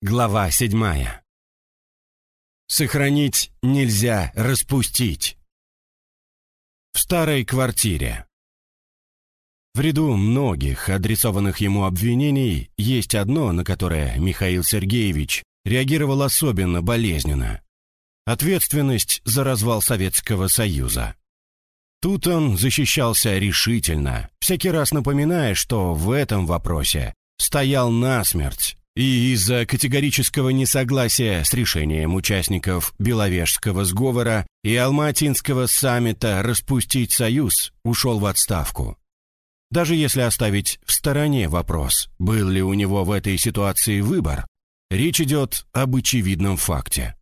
Глава седьмая. Сохранить нельзя распустить. В старой квартире. В ряду многих адресованных ему обвинений есть одно, на которое Михаил Сергеевич реагировал особенно болезненно. Ответственность за развал Советского Союза. Тут он защищался решительно, всякий раз напоминая, что в этом вопросе стоял насмерть и из-за категорического несогласия с решением участников Беловежского сговора и Алматинского саммита распустить Союз ушел в отставку. Даже если оставить в стороне вопрос, был ли у него в этой ситуации выбор, речь идет об очевидном факте.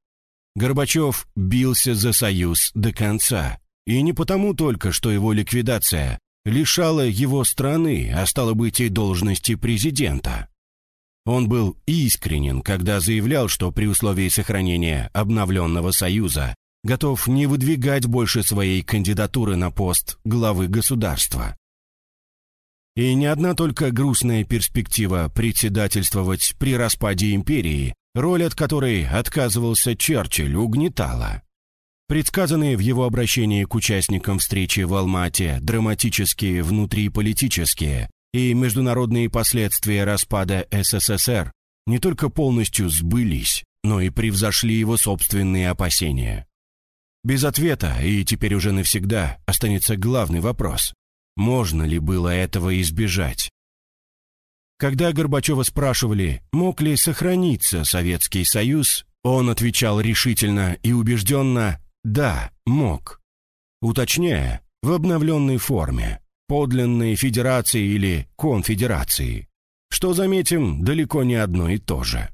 Горбачев бился за Союз до конца, и не потому только, что его ликвидация лишала его страны, а стало быть и должности президента. Он был искренен, когда заявлял, что при условии сохранения обновленного Союза готов не выдвигать больше своей кандидатуры на пост главы государства. И не одна только грустная перспектива председательствовать при распаде империи, роль от которой отказывался Черчилль, угнетала. Предсказанные в его обращении к участникам встречи в Алмате драматические внутриполитические и международные последствия распада СССР не только полностью сбылись, но и превзошли его собственные опасения. Без ответа, и теперь уже навсегда, останется главный вопрос. Можно ли было этого избежать? Когда Горбачева спрашивали, мог ли сохраниться Советский Союз, он отвечал решительно и убежденно «да, мог». Уточняя, в обновленной форме подлинной федерации или конфедерации, что, заметим, далеко не одно и то же.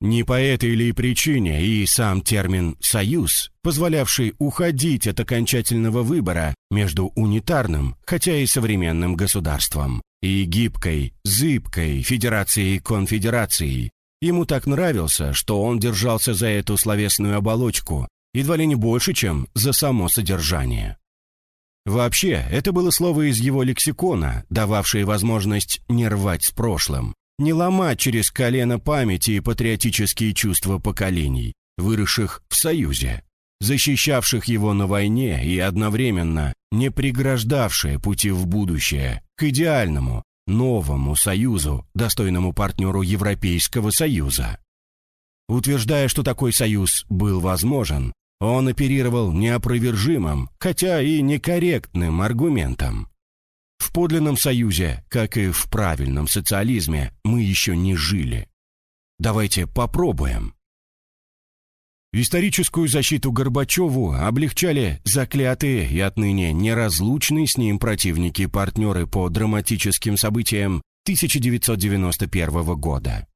Не по этой ли причине и сам термин «союз», позволявший уходить от окончательного выбора между унитарным, хотя и современным государством, и гибкой, зыбкой федерацией-конфедерацией, ему так нравился, что он держался за эту словесную оболочку, едва ли не больше, чем за само содержание. Вообще, это было слово из его лексикона, дававшее возможность не рвать с прошлым, не ломать через колено памяти и патриотические чувства поколений, выросших в Союзе, защищавших его на войне и одновременно не преграждавшие пути в будущее, к идеальному, новому Союзу, достойному партнеру Европейского Союза. Утверждая, что такой союз был возможен, он оперировал неопровержимым, хотя и некорректным аргументом. В подлинном союзе, как и в правильном социализме, мы еще не жили. Давайте попробуем. Историческую защиту Горбачеву облегчали заклятые и отныне неразлучные с ним противники-партнеры по драматическим событиям 1991 года.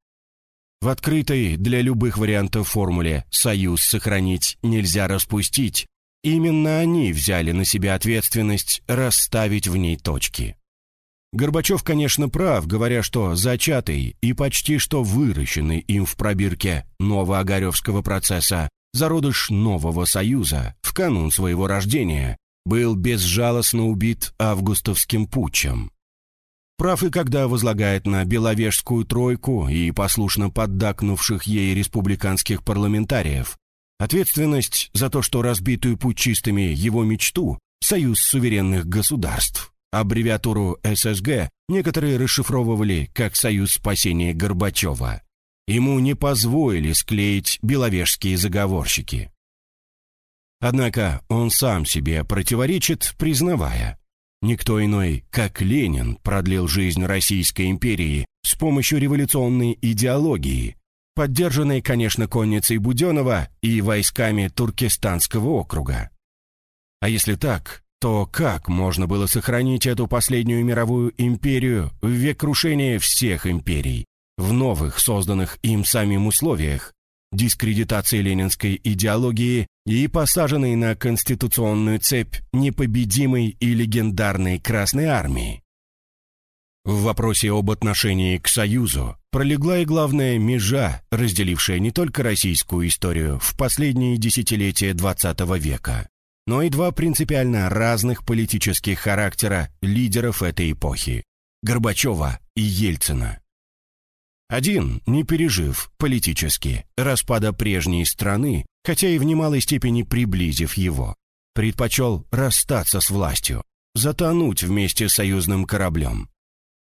В открытой для любых вариантов формуле «союз сохранить нельзя распустить» именно они взяли на себя ответственность расставить в ней точки. Горбачев, конечно, прав, говоря, что зачатый и почти что выращенный им в пробирке новоогаревского процесса зародыш нового союза в канун своего рождения был безжалостно убит августовским путчем. Прав и когда возлагает на Беловежскую тройку и послушно поддакнувших ей республиканских парламентариев ответственность за то, что разбитую путчистами его мечту «Союз суверенных государств», аббревиатуру ССГ, некоторые расшифровывали как «Союз спасения Горбачева». Ему не позволили склеить беловежские заговорщики. Однако он сам себе противоречит, признавая, Никто иной, как Ленин, продлил жизнь Российской империи с помощью революционной идеологии, поддержанной, конечно, конницей Буденова и войсками Туркестанского округа. А если так, то как можно было сохранить эту последнюю мировую империю в век крушения всех империй, в новых, созданных им самим условиях, дискредитации ленинской идеологии и посаженной на конституционную цепь непобедимой и легендарной Красной Армии. В вопросе об отношении к Союзу пролегла и главная межа, разделившая не только российскую историю в последние десятилетия XX века, но и два принципиально разных политических характера лидеров этой эпохи – Горбачева и Ельцина. Один, не пережив политически распада прежней страны, хотя и в немалой степени приблизив его, предпочел расстаться с властью, затонуть вместе с союзным кораблем.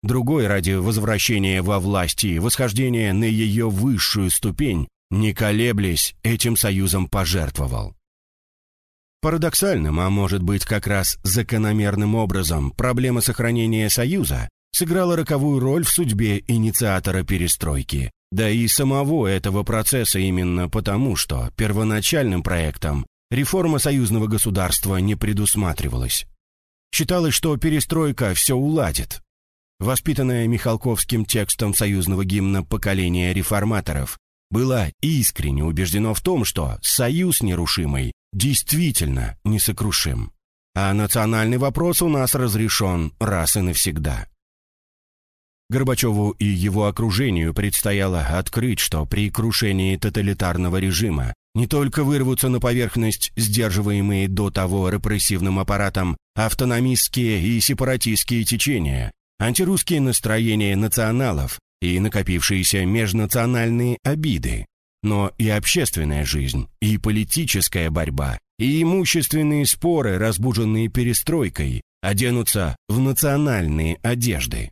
Другой ради возвращения во власть и восхождения на ее высшую ступень, не колеблясь, этим союзом пожертвовал. Парадоксальным, а может быть как раз закономерным образом, проблема сохранения союза сыграла роковую роль в судьбе инициатора перестройки, да и самого этого процесса именно потому, что первоначальным проектом реформа союзного государства не предусматривалась. Считалось, что перестройка все уладит. Воспитанная Михалковским текстом союзного гимна поколения реформаторов, было искренне убеждено в том, что союз нерушимый действительно несокрушим, а национальный вопрос у нас разрешен раз и навсегда. Горбачеву и его окружению предстояло открыть, что при крушении тоталитарного режима не только вырвутся на поверхность сдерживаемые до того репрессивным аппаратом автономистские и сепаратистские течения, антирусские настроения националов и накопившиеся межнациональные обиды, но и общественная жизнь, и политическая борьба, и имущественные споры, разбуженные перестройкой, оденутся в национальные одежды.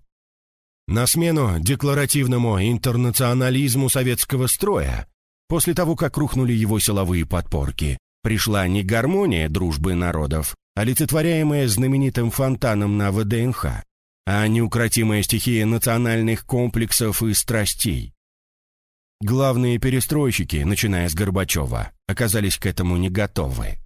На смену декларативному интернационализму советского строя, после того, как рухнули его силовые подпорки, пришла не гармония дружбы народов, олицетворяемая знаменитым фонтаном на ВДНХ, а неукротимая стихия национальных комплексов и страстей. Главные перестройщики, начиная с Горбачева, оказались к этому не готовы.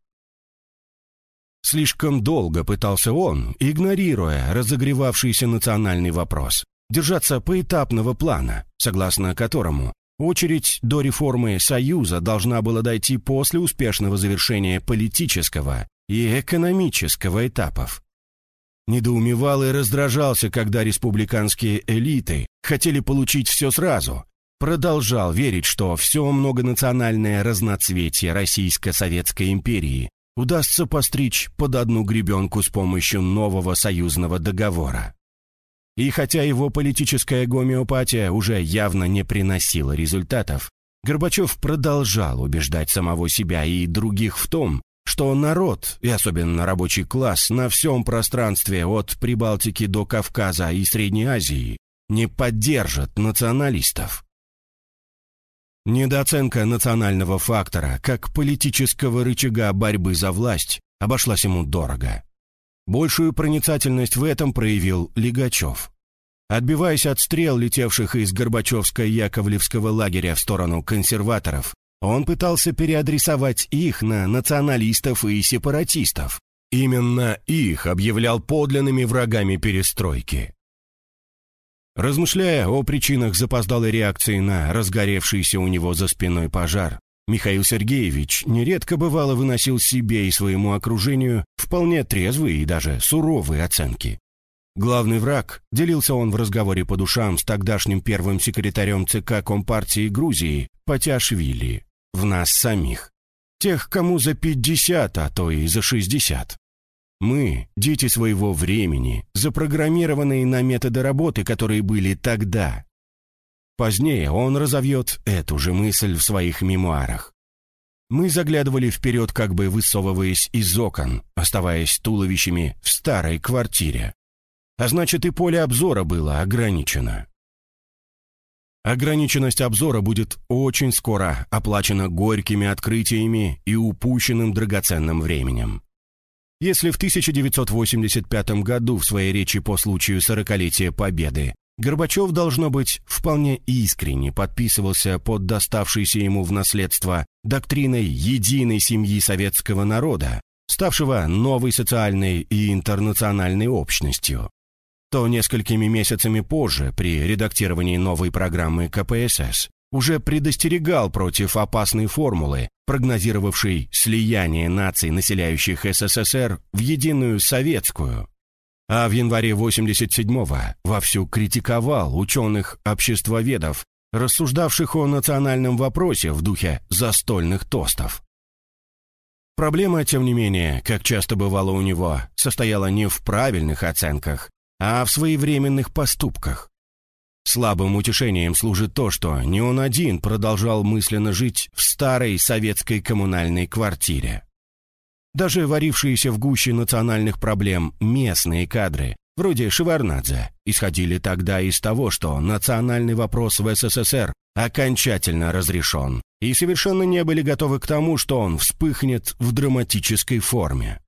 Слишком долго пытался он, игнорируя разогревавшийся национальный вопрос, держаться поэтапного плана, согласно которому очередь до реформы Союза должна была дойти после успешного завершения политического и экономического этапов. Недоумевал и раздражался, когда республиканские элиты хотели получить все сразу. Продолжал верить, что все многонациональное разноцветие Российско-Советской империи удастся постричь под одну гребенку с помощью нового союзного договора. И хотя его политическая гомеопатия уже явно не приносила результатов, Горбачев продолжал убеждать самого себя и других в том, что народ, и особенно рабочий класс, на всем пространстве от Прибалтики до Кавказа и Средней Азии не поддержат националистов. Недооценка национального фактора как политического рычага борьбы за власть обошлась ему дорого. Большую проницательность в этом проявил Лигачев. Отбиваясь от стрел, летевших из Горбачевско-Яковлевского лагеря в сторону консерваторов, он пытался переадресовать их на националистов и сепаратистов. Именно их объявлял подлинными врагами перестройки. Размышляя о причинах запоздалой реакции на разгоревшийся у него за спиной пожар, Михаил Сергеевич нередко бывало выносил себе и своему окружению вполне трезвые и даже суровые оценки. Главный враг, делился он в разговоре по душам с тогдашним первым секретарем ЦК Компартии Грузии Патяшвили, в нас самих. Тех, кому за 50, а то и за 60. Мы – дети своего времени, запрограммированные на методы работы, которые были тогда, Позднее он разовьет эту же мысль в своих мемуарах. Мы заглядывали вперед, как бы высовываясь из окон, оставаясь туловищами в старой квартире. А значит, и поле обзора было ограничено. Ограниченность обзора будет очень скоро оплачена горькими открытиями и упущенным драгоценным временем. Если в 1985 году в своей речи по случаю сорокалетия Победы Горбачев, должно быть, вполне искренне подписывался под доставшейся ему в наследство доктриной единой семьи советского народа, ставшего новой социальной и интернациональной общностью. То несколькими месяцами позже, при редактировании новой программы КПСС, уже предостерегал против опасной формулы, прогнозировавшей слияние наций, населяющих СССР, в единую советскую а в январе 87-го вовсю критиковал ученых-обществоведов, рассуждавших о национальном вопросе в духе застольных тостов. Проблема, тем не менее, как часто бывало у него, состояла не в правильных оценках, а в своевременных поступках. Слабым утешением служит то, что не он один продолжал мысленно жить в старой советской коммунальной квартире. Даже варившиеся в гуще национальных проблем местные кадры, вроде Шеварнадзе, исходили тогда из того, что национальный вопрос в СССР окончательно разрешен, и совершенно не были готовы к тому, что он вспыхнет в драматической форме.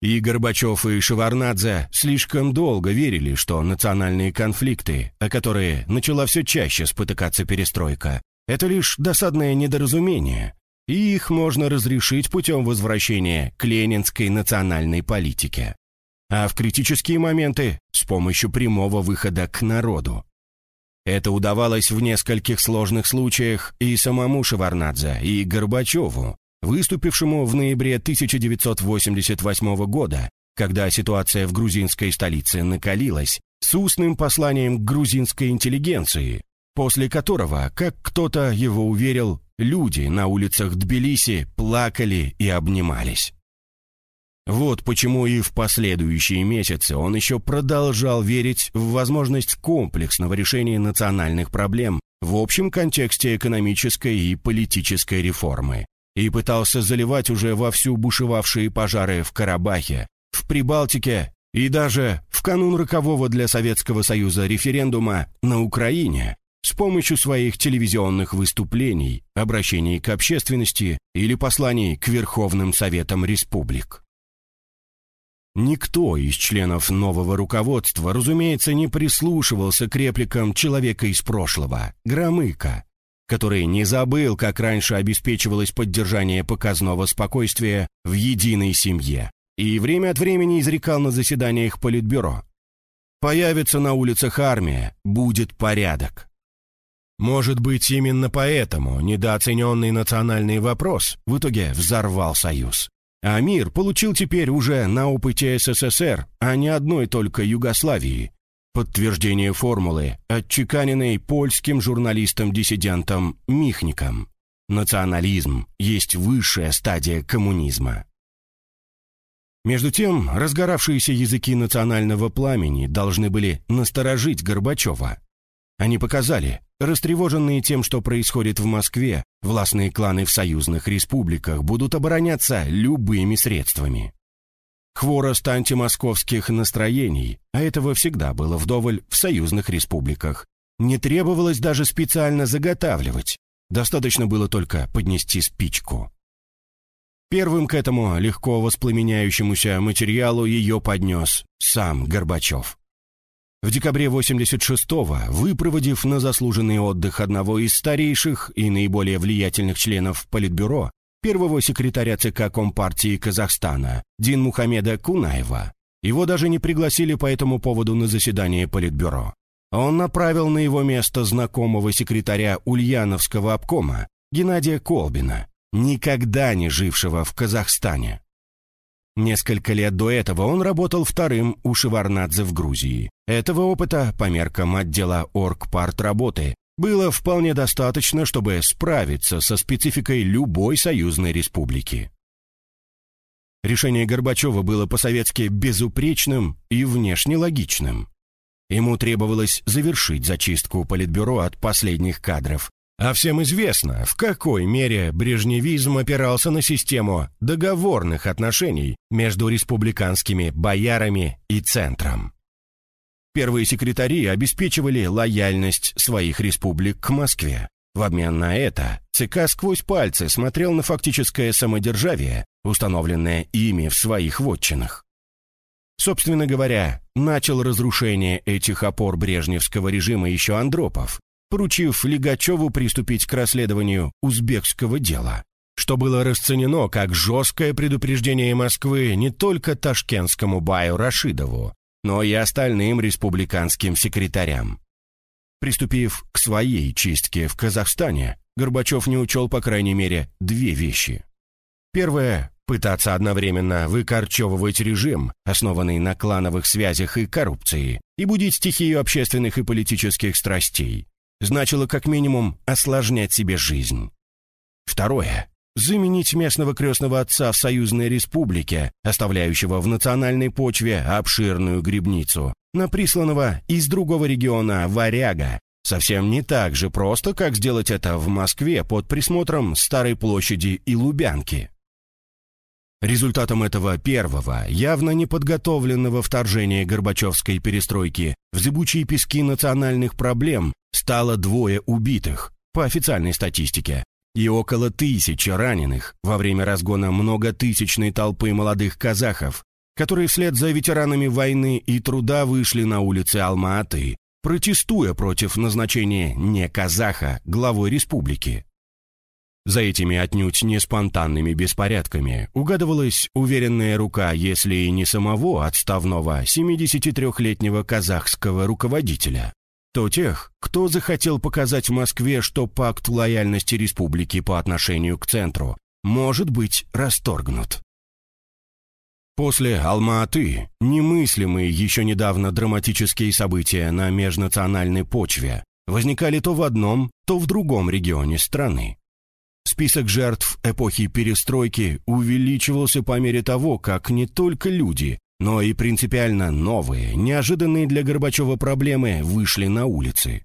И Горбачев, и Шеварнадзе слишком долго верили, что национальные конфликты, о которые начала все чаще спотыкаться перестройка, это лишь досадное недоразумение, и их можно разрешить путем возвращения к ленинской национальной политике. А в критические моменты – с помощью прямого выхода к народу. Это удавалось в нескольких сложных случаях и самому Шеварнадзе, и Горбачеву, выступившему в ноябре 1988 года, когда ситуация в грузинской столице накалилась, с устным посланием к грузинской интеллигенции, после которого, как кто-то его уверил, люди на улицах Тбилиси плакали и обнимались. Вот почему и в последующие месяцы он еще продолжал верить в возможность комплексного решения национальных проблем в общем контексте экономической и политической реформы, и пытался заливать уже вовсю бушевавшие пожары в Карабахе, в Прибалтике и даже в канун рокового для Советского Союза референдума на Украине с помощью своих телевизионных выступлений, обращений к общественности или посланий к Верховным Советам Республик. Никто из членов нового руководства, разумеется, не прислушивался к репликам человека из прошлого, Громыка, который не забыл, как раньше обеспечивалось поддержание показного спокойствия в единой семье, и время от времени изрекал на заседаниях Политбюро. «Появится на улицах армия, будет порядок». Может быть, именно поэтому недооцененный национальный вопрос в итоге взорвал Союз. А мир получил теперь уже на опыте СССР, а не одной только Югославии, Подтверждение формулы, отчеканенной польским журналистом-диссидентом Михником. Национализм есть высшая стадия коммунизма. Между тем, разгоравшиеся языки национального пламени должны были насторожить Горбачева. Они показали, растревоженные тем, что происходит в Москве, властные кланы в союзных республиках будут обороняться любыми средствами. Хворост антимосковских настроений, а этого всегда было вдоволь в союзных республиках, не требовалось даже специально заготавливать, достаточно было только поднести спичку. Первым к этому легко воспламеняющемуся материалу ее поднес сам Горбачев. В декабре 86-го, выпроводив на заслуженный отдых одного из старейших и наиболее влиятельных членов Политбюро, первого секретаря ЦК Компартии Казахстана Дин Мухаммеда Кунаева. Его даже не пригласили по этому поводу на заседание Политбюро. Он направил на его место знакомого секретаря Ульяновского обкома Геннадия Колбина, никогда не жившего в Казахстане. Несколько лет до этого он работал вторым у Шеварнадзе в Грузии. Этого опыта, по меркам отдела оргпартработы, было вполне достаточно, чтобы справиться со спецификой любой союзной республики. Решение Горбачева было по-советски безупречным и внешне логичным. Ему требовалось завершить зачистку Политбюро от последних кадров. А всем известно, в какой мере брежневизм опирался на систему договорных отношений между республиканскими боярами и центром. Первые секретари обеспечивали лояльность своих республик к Москве. В обмен на это ЦК сквозь пальцы смотрел на фактическое самодержавие, установленное ими в своих вотчинах. Собственно говоря, начал разрушение этих опор брежневского режима еще Андропов, поручив Лигачеву приступить к расследованию узбекского дела, что было расценено как жесткое предупреждение Москвы не только ташкентскому баю Рашидову, но и остальным республиканским секретарям. Приступив к своей чистке в Казахстане, Горбачев не учел, по крайней мере, две вещи. Первое – пытаться одновременно выкорчевывать режим, основанный на клановых связях и коррупции, и будить стихию общественных и политических страстей, значило как минимум осложнять себе жизнь. Второе заменить местного крестного отца в союзной республике, оставляющего в национальной почве обширную грибницу, на присланного из другого региона варяга, совсем не так же просто, как сделать это в Москве под присмотром Старой площади и Лубянки. Результатом этого первого, явно неподготовленного вторжения Горбачевской перестройки в зыбучие пески национальных проблем стало двое убитых, по официальной статистике, и около тысячи раненых во время разгона многотысячной толпы молодых казахов, которые вслед за ветеранами войны и труда вышли на улицы Алма-Аты, протестуя против назначения не казаха главой республики. За этими отнюдь не спонтанными беспорядками угадывалась уверенная рука, если и не самого отставного 73-летнего казахского руководителя, то тех, кто захотел показать Москве, что пакт лояльности республики по отношению к центру может быть расторгнут. После Алма-Аты немыслимые еще недавно драматические события на межнациональной почве возникали то в одном, то в другом регионе страны. Список жертв эпохи перестройки увеличивался по мере того, как не только люди, но и принципиально новые, неожиданные для Горбачева проблемы вышли на улицы.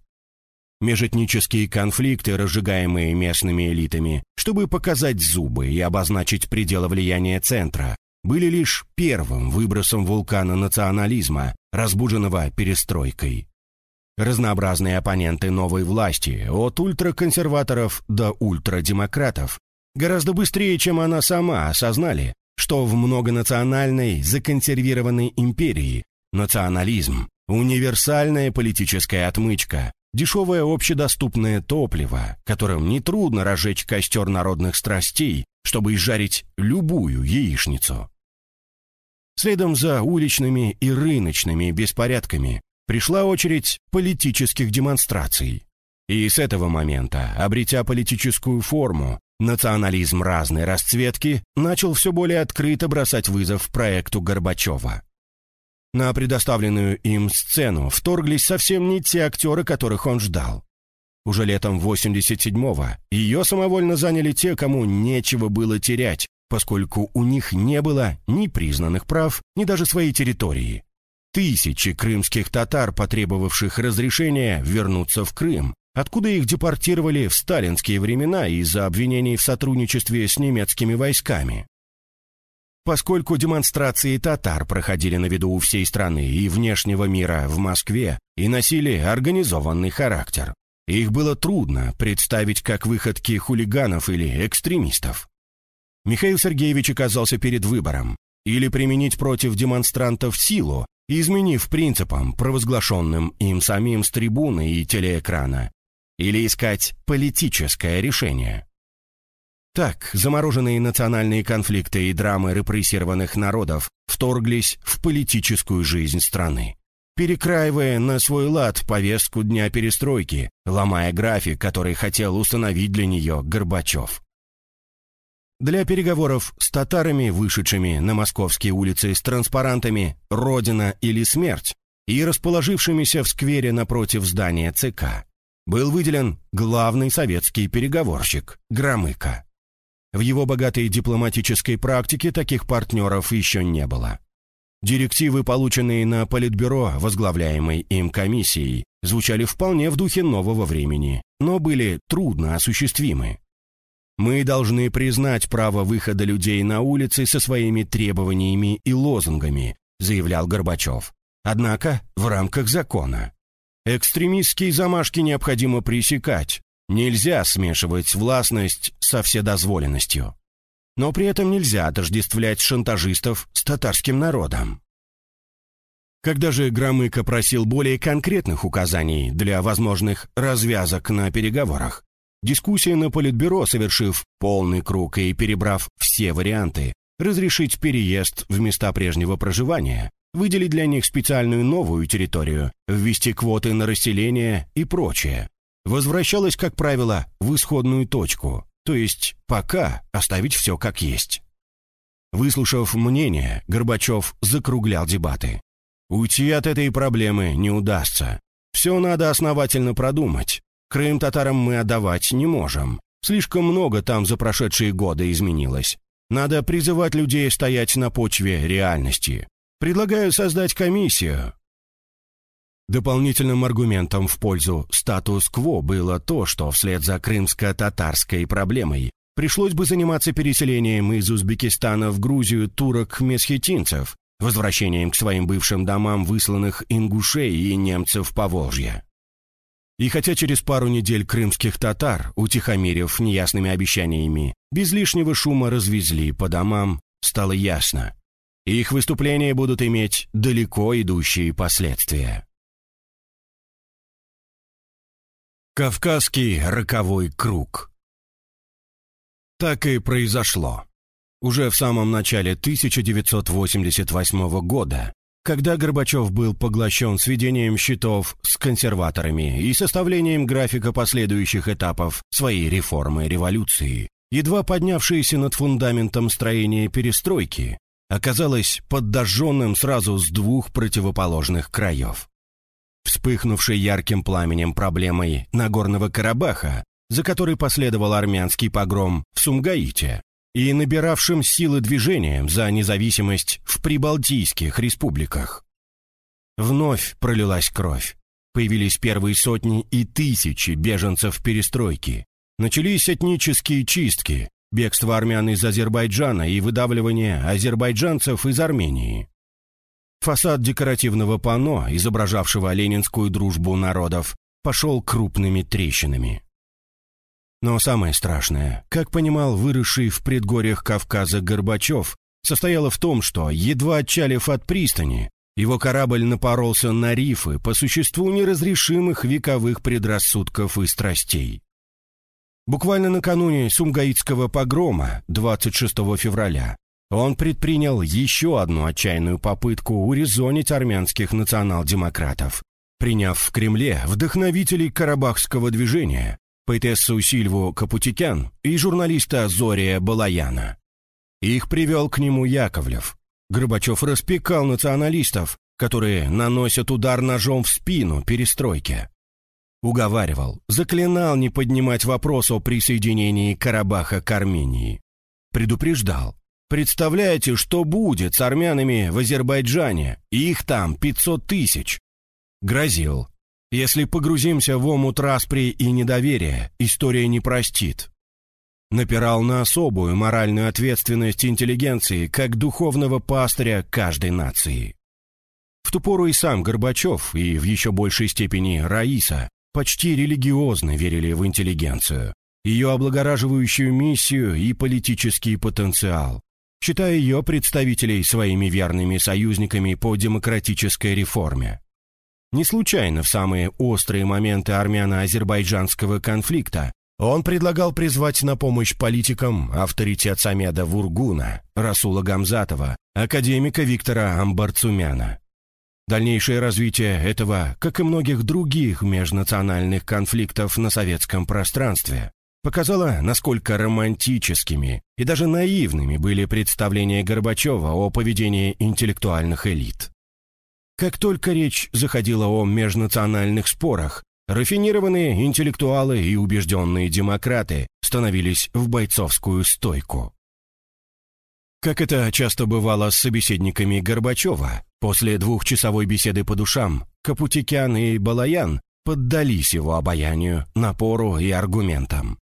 Межэтнические конфликты, разжигаемые местными элитами, чтобы показать зубы и обозначить пределы влияния центра, были лишь первым выбросом вулкана национализма, разбуженного перестройкой. Разнообразные оппоненты новой власти, от ультраконсерваторов до ультрадемократов, гораздо быстрее, чем она сама, осознали, что в многонациональной законсервированной империи национализм – универсальная политическая отмычка, дешевое общедоступное топливо, которым нетрудно разжечь костер народных страстей, чтобы изжарить любую яичницу. Следом за уличными и рыночными беспорядками пришла очередь политических демонстраций. И с этого момента, обретя политическую форму, национализм разной расцветки начал все более открыто бросать вызов проекту Горбачева. На предоставленную им сцену вторглись совсем не те актеры, которых он ждал. Уже летом 87-го ее самовольно заняли те, кому нечего было терять, поскольку у них не было ни признанных прав, ни даже своей территории. Тысячи крымских татар, потребовавших разрешения вернуться в Крым, откуда их депортировали в сталинские времена из-за обвинений в сотрудничестве с немецкими войсками. Поскольку демонстрации татар проходили на виду у всей страны и внешнего мира в Москве и носили организованный характер, их было трудно представить как выходки хулиганов или экстремистов. Михаил Сергеевич оказался перед выбором или применить против демонстрантов силу, изменив принципам, провозглашенным им самим с трибуны и телеэкрана, или искать политическое решение. Так, замороженные национальные конфликты и драмы репрессированных народов вторглись в политическую жизнь страны, перекраивая на свой лад повестку дня перестройки, ломая график, который хотел установить для нее Горбачев. Для переговоров с татарами, вышедшими на московские улицы с транспарантами «Родина или смерть» и расположившимися в сквере напротив здания ЦК, был выделен главный советский переговорщик Громыко. В его богатой дипломатической практике таких партнеров еще не было. Директивы, полученные на Политбюро, возглавляемой им комиссией, звучали вполне в духе нового времени, но были трудно осуществимы. Мы должны признать право выхода людей на улицы со своими требованиями и лозунгами, заявлял Горбачев. Однако в рамках закона. Экстремистские замашки необходимо пресекать. Нельзя смешивать властность со вседозволенностью. Но при этом нельзя отождествлять шантажистов с татарским народом. Когда же Громыко просил более конкретных указаний для возможных развязок на переговорах, Дискуссия на Политбюро, совершив полный круг и перебрав все варианты, разрешить переезд в места прежнего проживания, выделить для них специальную новую территорию, ввести квоты на расселение и прочее, возвращалась, как правило, в исходную точку, то есть пока оставить все как есть. Выслушав мнение, Горбачев закруглял дебаты. Уйти от этой проблемы не удастся. Все надо основательно продумать, Крым татарам мы отдавать не можем. Слишком много там за прошедшие годы изменилось. Надо призывать людей стоять на почве реальности. Предлагаю создать комиссию. Дополнительным аргументом в пользу статус-кво было то, что вслед за крымско-татарской проблемой пришлось бы заниматься переселением из Узбекистана в Грузию турок-месхетинцев, возвращением к своим бывшим домам высланных ингушей и немцев по Волжье. И хотя через пару недель крымских татар, утихомирив неясными обещаниями, без лишнего шума развезли по домам, стало ясно. Их выступления будут иметь далеко идущие последствия. Кавказский роковой круг Так и произошло. Уже в самом начале 1988 года когда Горбачев был поглощен сведением счетов с консерваторами и составлением графика последующих этапов своей реформы революции, едва поднявшееся над фундаментом строения перестройки, оказалось подожженным сразу с двух противоположных краев. Вспыхнувшей ярким пламенем проблемой Нагорного Карабаха, за которой последовал армянский погром в Сумгаите, и набиравшим силы движением за независимость в прибалтийских республиках. Вновь пролилась кровь. Появились первые сотни и тысячи беженцев перестройки. Начались этнические чистки, бегство армян из Азербайджана и выдавливание азербайджанцев из Армении. Фасад декоративного панно, изображавшего ленинскую дружбу народов, пошел крупными трещинами. Но самое страшное, как понимал выросший в предгорьях Кавказа Горбачев, состояло в том, что, едва отчалив от пристани, его корабль напоролся на рифы по существу неразрешимых вековых предрассудков и страстей. Буквально накануне Сумгаитского погрома, 26 февраля, он предпринял еще одну отчаянную попытку урезонить армянских национал-демократов, приняв в Кремле вдохновителей карабахского движения, поэтессу Сильву Капутикян и журналиста Зория Балаяна. Их привел к нему Яковлев. Горбачев распекал националистов, которые наносят удар ножом в спину перестройке. Уговаривал, заклинал не поднимать вопрос о присоединении Карабаха к Армении. Предупреждал. Представляете, что будет с армянами в Азербайджане? Их там 500 тысяч. Грозил, если погрузимся в омут распри и недоверия, история не простит. Напирал на особую моральную ответственность интеллигенции как духовного пастыря каждой нации. В ту пору и сам Горбачев, и в еще большей степени Раиса, почти религиозно верили в интеллигенцию, ее облагораживающую миссию и политический потенциал, считая ее представителей своими верными союзниками по демократической реформе. Не случайно в самые острые моменты армяно-азербайджанского конфликта он предлагал призвать на помощь политикам авторитет Самеда Вургуна, Расула Гамзатова, академика Виктора Амбарцумяна. Дальнейшее развитие этого, как и многих других межнациональных конфликтов на советском пространстве, показало, насколько романтическими и даже наивными были представления Горбачева о поведении интеллектуальных элит. Как только речь заходила о межнациональных спорах, рафинированные интеллектуалы и убежденные демократы становились в бойцовскую стойку. Как это часто бывало с собеседниками Горбачева, после двухчасовой беседы по душам Капутикян и Балаян поддались его обаянию, напору и аргументам.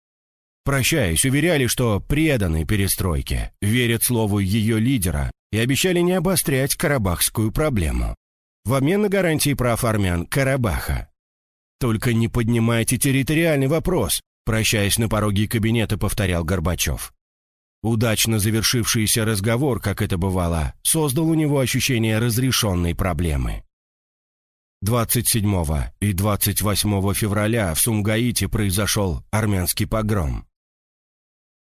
Прощаясь, уверяли, что преданы перестройке, верят слову ее лидера и обещали не обострять карабахскую проблему в обмен на гарантии прав армян Карабаха. Только не поднимайте территориальный вопрос, прощаясь на пороге кабинета, повторял Горбачев. Удачно завершившийся разговор, как это бывало, создал у него ощущение разрешенной проблемы. 27 и 28 февраля в Сумгаите произошел армянский погром.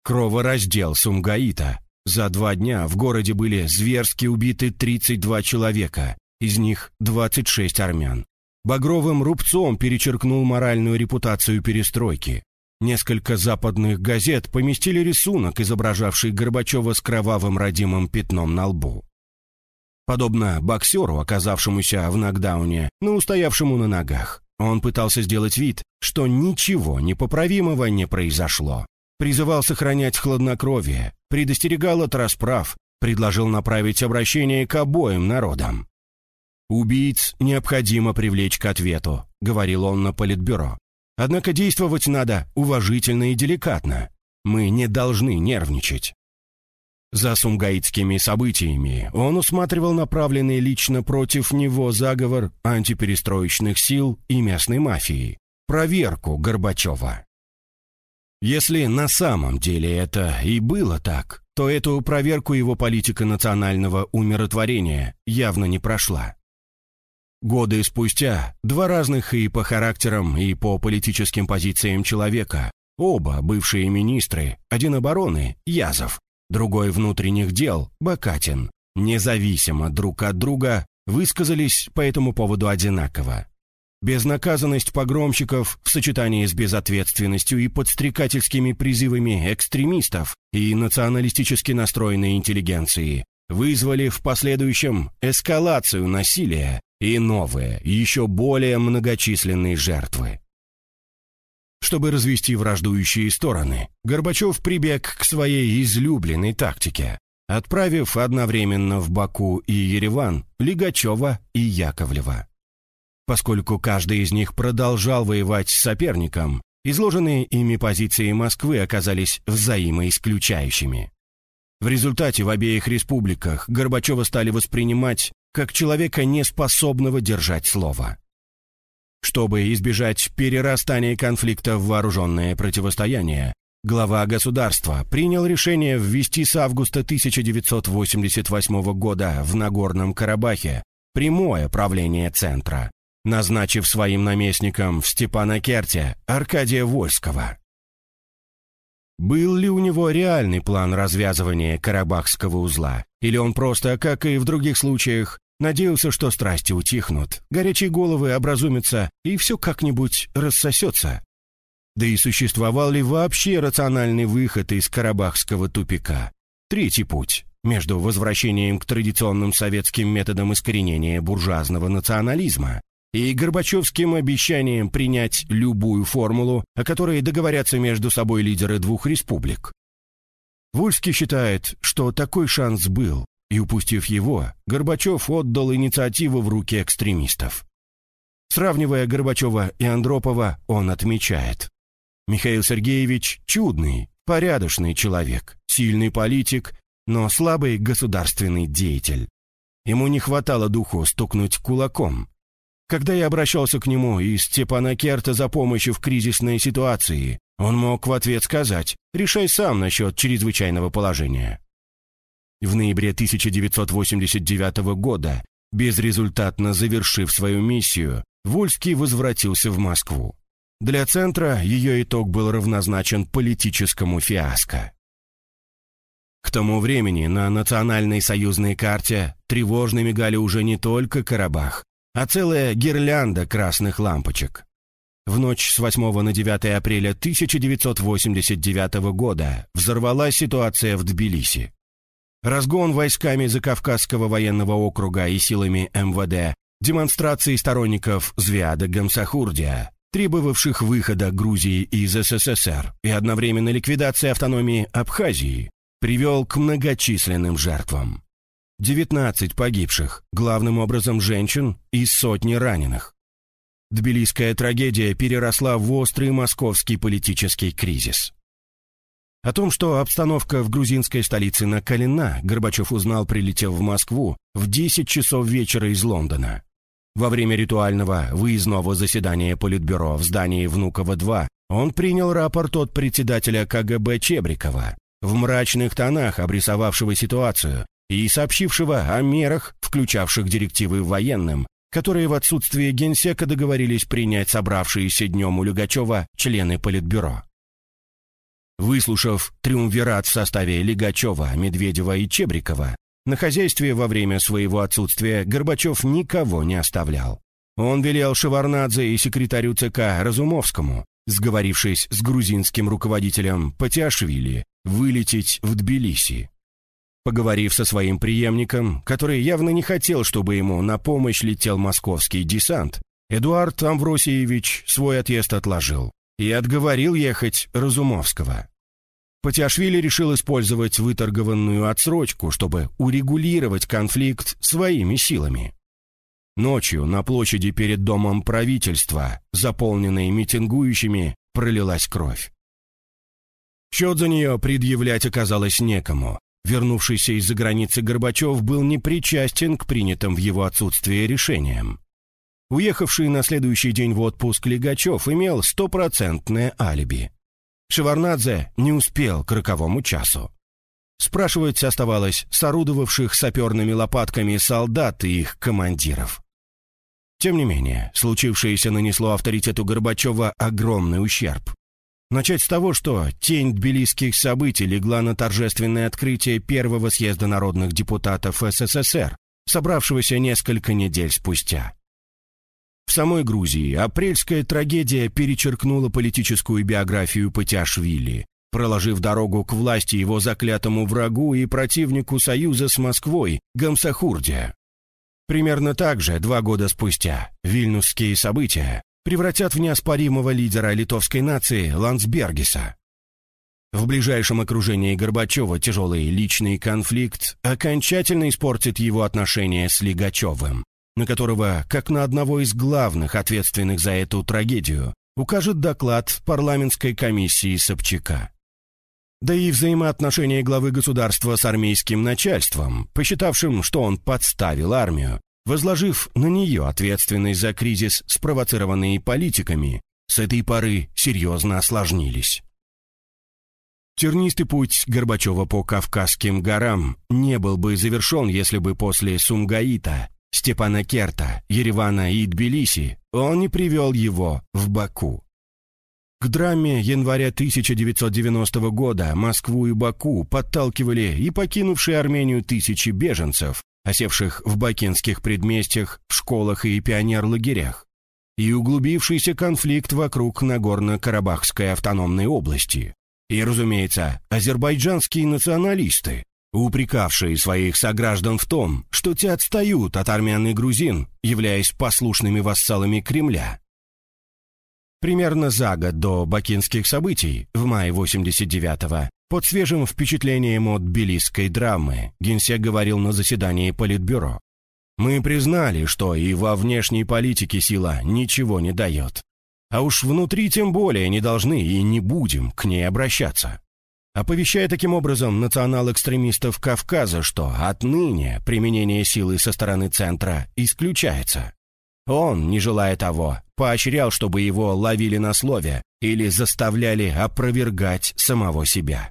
Кровораздел Сумгаита. За два дня в городе были зверски убиты 32 человека, из них 26 армян. Багровым рубцом перечеркнул моральную репутацию перестройки. Несколько западных газет поместили рисунок, изображавший Горбачева с кровавым родимым пятном на лбу. Подобно боксеру, оказавшемуся в нокдауне, но устоявшему на ногах, он пытался сделать вид, что ничего непоправимого не произошло. Призывал сохранять хладнокровие, предостерегал от расправ, предложил направить обращение к обоим народам. Убийц необходимо привлечь к ответу, говорил он на политбюро. Однако действовать надо уважительно и деликатно. Мы не должны нервничать. За сумгаитскими событиями он усматривал направленный лично против него заговор антиперестроечных сил и местной мафии, проверку Горбачева. Если на самом деле это и было так, то эту проверку его политика национального умиротворения явно не прошла. Годы спустя два разных и по характерам, и по политическим позициям человека, оба бывшие министры, один обороны, Язов, другой внутренних дел, Бакатин, независимо друг от друга, высказались по этому поводу одинаково. Безнаказанность погромщиков в сочетании с безответственностью и подстрекательскими призывами экстремистов и националистически настроенной интеллигенции вызвали в последующем эскалацию насилия и новые, еще более многочисленные жертвы. Чтобы развести враждующие стороны, Горбачев прибег к своей излюбленной тактике, отправив одновременно в Баку и Ереван Лигачева и Яковлева. Поскольку каждый из них продолжал воевать с соперником, изложенные ими позиции Москвы оказались взаимоисключающими. В результате в обеих республиках Горбачева стали воспринимать как человека, неспособного держать слово. Чтобы избежать перерастания конфликта в вооруженное противостояние, глава государства принял решение ввести с августа 1988 года в Нагорном Карабахе прямое правление центра, назначив своим наместником в Степанакерте Аркадия Вольского. Был ли у него реальный план развязывания Карабахского узла, или он просто, как и в других случаях, Надеялся, что страсти утихнут, горячие головы образумятся, и все как-нибудь рассосется. Да и существовал ли вообще рациональный выход из карабахского тупика? Третий путь между возвращением к традиционным советским методам искоренения буржуазного национализма и Горбачевским обещанием принять любую формулу, о которой договорятся между собой лидеры двух республик. Вольский считает, что такой шанс был, и упустив его, Горбачев отдал инициативу в руки экстремистов. Сравнивая Горбачева и Андропова, он отмечает. Михаил Сергеевич – чудный, порядочный человек, сильный политик, но слабый государственный деятель. Ему не хватало духу стукнуть кулаком. Когда я обращался к нему из Степана-Керта за помощью в кризисной ситуации, он мог в ответ сказать «решай сам насчет чрезвычайного положения». В ноябре 1989 года, безрезультатно завершив свою миссию, Вольский возвратился в Москву. Для Центра ее итог был равнозначен политическому фиаско. К тому времени на национальной союзной карте тревожно мигали уже не только Карабах, а целая гирлянда красных лампочек. В ночь с 8 на 9 апреля 1989 года взорвалась ситуация в Тбилиси. Разгон войсками Закавказского военного округа и силами МВД, демонстрации сторонников Звиада Гамсахурдия, требовавших выхода Грузии из СССР и одновременно ликвидации автономии Абхазии, привел к многочисленным жертвам. 19 погибших, главным образом женщин и сотни раненых. Тбилисская трагедия переросла в острый московский политический кризис. О том, что обстановка в грузинской столице накалена, Горбачев узнал, прилетев в Москву в 10 часов вечера из Лондона. Во время ритуального выездного заседания Политбюро в здании Внуково-2 он принял рапорт от председателя КГБ Чебрикова, в мрачных тонах обрисовавшего ситуацию и сообщившего о мерах, включавших директивы военным, которые в отсутствие генсека договорились принять собравшиеся днем у Люгачева члены Политбюро. Выслушав триумвират в составе Лигачева, Медведева и Чебрикова, на хозяйстве во время своего отсутствия Горбачев никого не оставлял. Он велел Шеварнадзе и секретарю ЦК Разумовскому, сговорившись с грузинским руководителем Патиашвили, вылететь в Тбилиси. Поговорив со своим преемником, который явно не хотел, чтобы ему на помощь летел московский десант, Эдуард Амвросиевич свой отъезд отложил и отговорил ехать Разумовского. Патиашвили решил использовать выторгованную отсрочку, чтобы урегулировать конфликт своими силами. Ночью на площади перед домом правительства, заполненной митингующими, пролилась кровь. Счет за нее предъявлять оказалось некому. Вернувшийся из-за границы Горбачев был непричастен к принятым в его отсутствие решениям. Уехавший на следующий день в отпуск Легачев имел стопроцентное алиби. Шеварнадзе не успел к роковому часу. Спрашивать оставалось с орудовавших саперными лопатками солдат и их командиров. Тем не менее, случившееся нанесло авторитету Горбачева огромный ущерб. Начать с того, что тень тбилисских событий легла на торжественное открытие первого съезда народных депутатов СССР, собравшегося несколько недель спустя. Самой Грузии апрельская трагедия перечеркнула политическую биографию Патиашвили, проложив дорогу к власти его заклятому врагу и противнику союза с Москвой Гамсахурде. Примерно так же, два года спустя, вильнюсские события превратят в неоспоримого лидера литовской нации Ландсбергиса. В ближайшем окружении Горбачева тяжелый личный конфликт окончательно испортит его отношения с Лигачевым, на которого, как на одного из главных ответственных за эту трагедию, укажет доклад парламентской комиссии Собчака. Да и взаимоотношения главы государства с армейским начальством, посчитавшим, что он подставил армию, возложив на нее ответственность за кризис, спровоцированный политиками, с этой поры серьезно осложнились. Тернистый путь Горбачева по Кавказским горам не был бы завершен, если бы после Сумгаита, Степана Керта, Еревана и Тбилиси он не привел его в Баку. К драме января 1990 года Москву и Баку подталкивали и покинувшие Армению тысячи беженцев, осевших в бакинских предместьях, в школах и пионер-лагерях, и углубившийся конфликт вокруг Нагорно-Карабахской автономной области. И, разумеется, азербайджанские националисты, упрекавшие своих сограждан в том, что те отстают от армян и грузин, являясь послушными вассалами Кремля. Примерно за год до бакинских событий, в мае 89-го, под свежим впечатлением от тбилисской драмы Генсек говорил на заседании Политбюро. «Мы признали, что и во внешней политике сила ничего не дает. А уж внутри тем более не должны и не будем к ней обращаться. Оповещая таким образом национал-экстремистов Кавказа, что отныне применение силы со стороны центра исключается. Он, не желая того, поощрял, чтобы его ловили на слове или заставляли опровергать самого себя.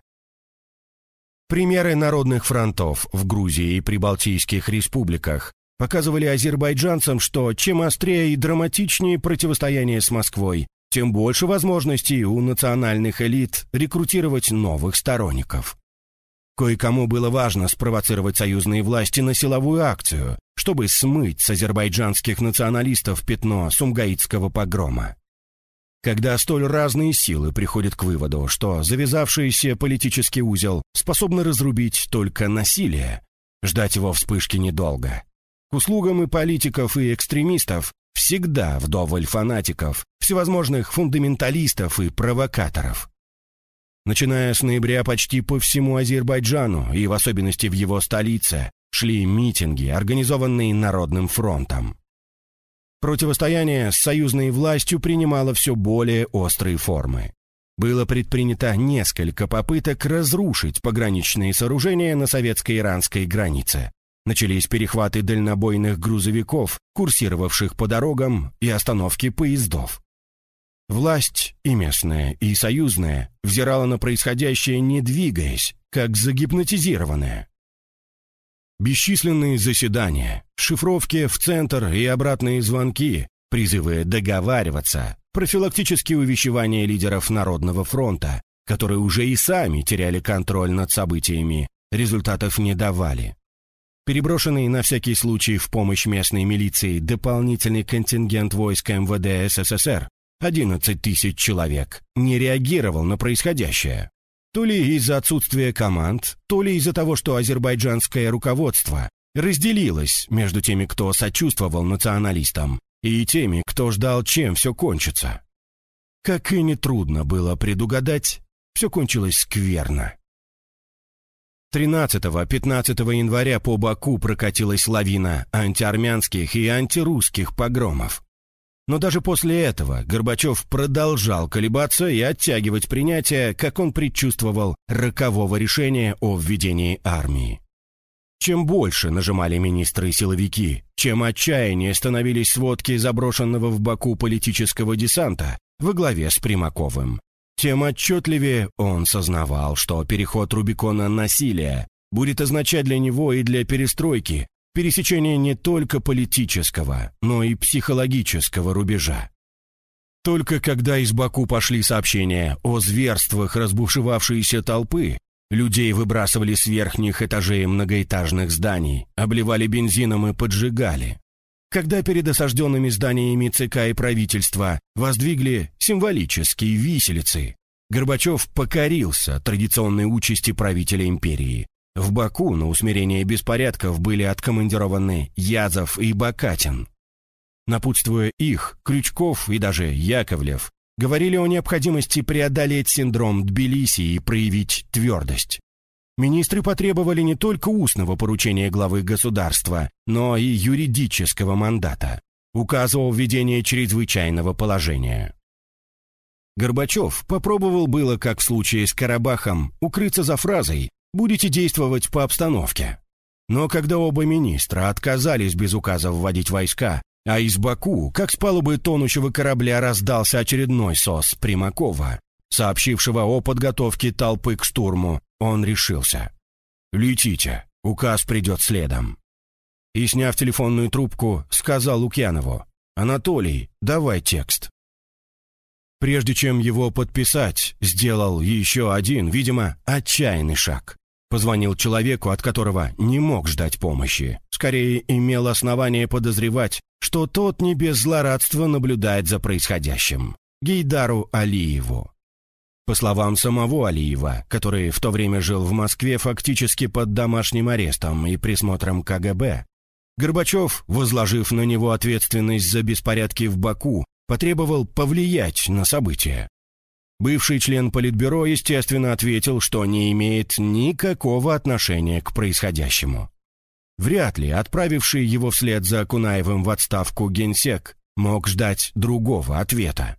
Примеры народных фронтов в Грузии и Прибалтийских республиках показывали азербайджанцам, что чем острее и драматичнее противостояние с Москвой, тем больше возможностей у национальных элит рекрутировать новых сторонников. Кое-кому было важно спровоцировать союзные власти на силовую акцию, чтобы смыть с азербайджанских националистов пятно сумгаитского погрома. Когда столь разные силы приходят к выводу, что завязавшийся политический узел способны разрубить только насилие, ждать его вспышки недолго. К услугам и политиков, и экстремистов всегда вдоволь фанатиков, всевозможных фундаменталистов и провокаторов. Начиная с ноября почти по всему Азербайджану, и в особенности в его столице, шли митинги, организованные Народным фронтом. Противостояние с союзной властью принимало все более острые формы. Было предпринято несколько попыток разрушить пограничные сооружения на советско-иранской границе. Начались перехваты дальнобойных грузовиков, курсировавших по дорогам, и остановки поездов. Власть, и местная, и союзная, взирала на происходящее, не двигаясь, как загипнотизированная. Бесчисленные заседания, шифровки в центр и обратные звонки, призывы договариваться, профилактические увещевания лидеров Народного фронта, которые уже и сами теряли контроль над событиями, результатов не давали. Переброшенный на всякий случай в помощь местной милиции дополнительный контингент войск МВД СССР, 11 тысяч человек, не реагировал на происходящее. То ли из-за отсутствия команд, то ли из-за того, что азербайджанское руководство разделилось между теми, кто сочувствовал националистам, и теми, кто ждал, чем все кончится. Как и нетрудно было предугадать, все кончилось скверно. 13-15 января по Баку прокатилась лавина антиармянских и антирусских погромов. Но даже после этого Горбачев продолжал колебаться и оттягивать принятие, как он предчувствовал, рокового решения о введении армии. Чем больше нажимали министры и силовики, чем отчаяннее становились сводки заброшенного в Баку политического десанта во главе с Примаковым, тем отчетливее он сознавал, что переход Рубикона насилия будет означать для него и для перестройки пересечение не только политического, но и психологического рубежа. Только когда из Баку пошли сообщения о зверствах разбушевавшейся толпы, Людей выбрасывали с верхних этажей многоэтажных зданий, обливали бензином и поджигали. Когда перед осажденными зданиями ЦК и правительства воздвигли символические виселицы, Горбачев покорился традиционной участи правителя империи. В Баку на усмирение беспорядков были откомандированы Язов и Бакатин. Напутствуя их, Крючков и даже Яковлев говорили о необходимости преодолеть синдром Тбилиси и проявить твердость. Министры потребовали не только устного поручения главы государства, но и юридического мандата, указа о введении чрезвычайного положения. Горбачев попробовал было, как в случае с Карабахом, укрыться за фразой «будете действовать по обстановке». Но когда оба министра отказались без указа вводить войска, а из Баку, как с палубы тонущего корабля, раздался очередной сос Примакова, сообщившего о подготовке толпы к штурму, он решился. «Летите, указ придет следом». И, сняв телефонную трубку, сказал Лукьянову, «Анатолий, давай текст». Прежде чем его подписать, сделал еще один, видимо, отчаянный шаг. Позвонил человеку, от которого не мог ждать помощи. Скорее, имел основание подозревать, что тот не без злорадства наблюдает за происходящим. Гейдару Алиеву. По словам самого Алиева, который в то время жил в Москве фактически под домашним арестом и присмотром КГБ, Горбачев, возложив на него ответственность за беспорядки в Баку, потребовал повлиять на события. Бывший член Политбюро, естественно, ответил, что не имеет никакого отношения к происходящему. Вряд ли отправивший его вслед за Кунаевым в отставку генсек мог ждать другого ответа.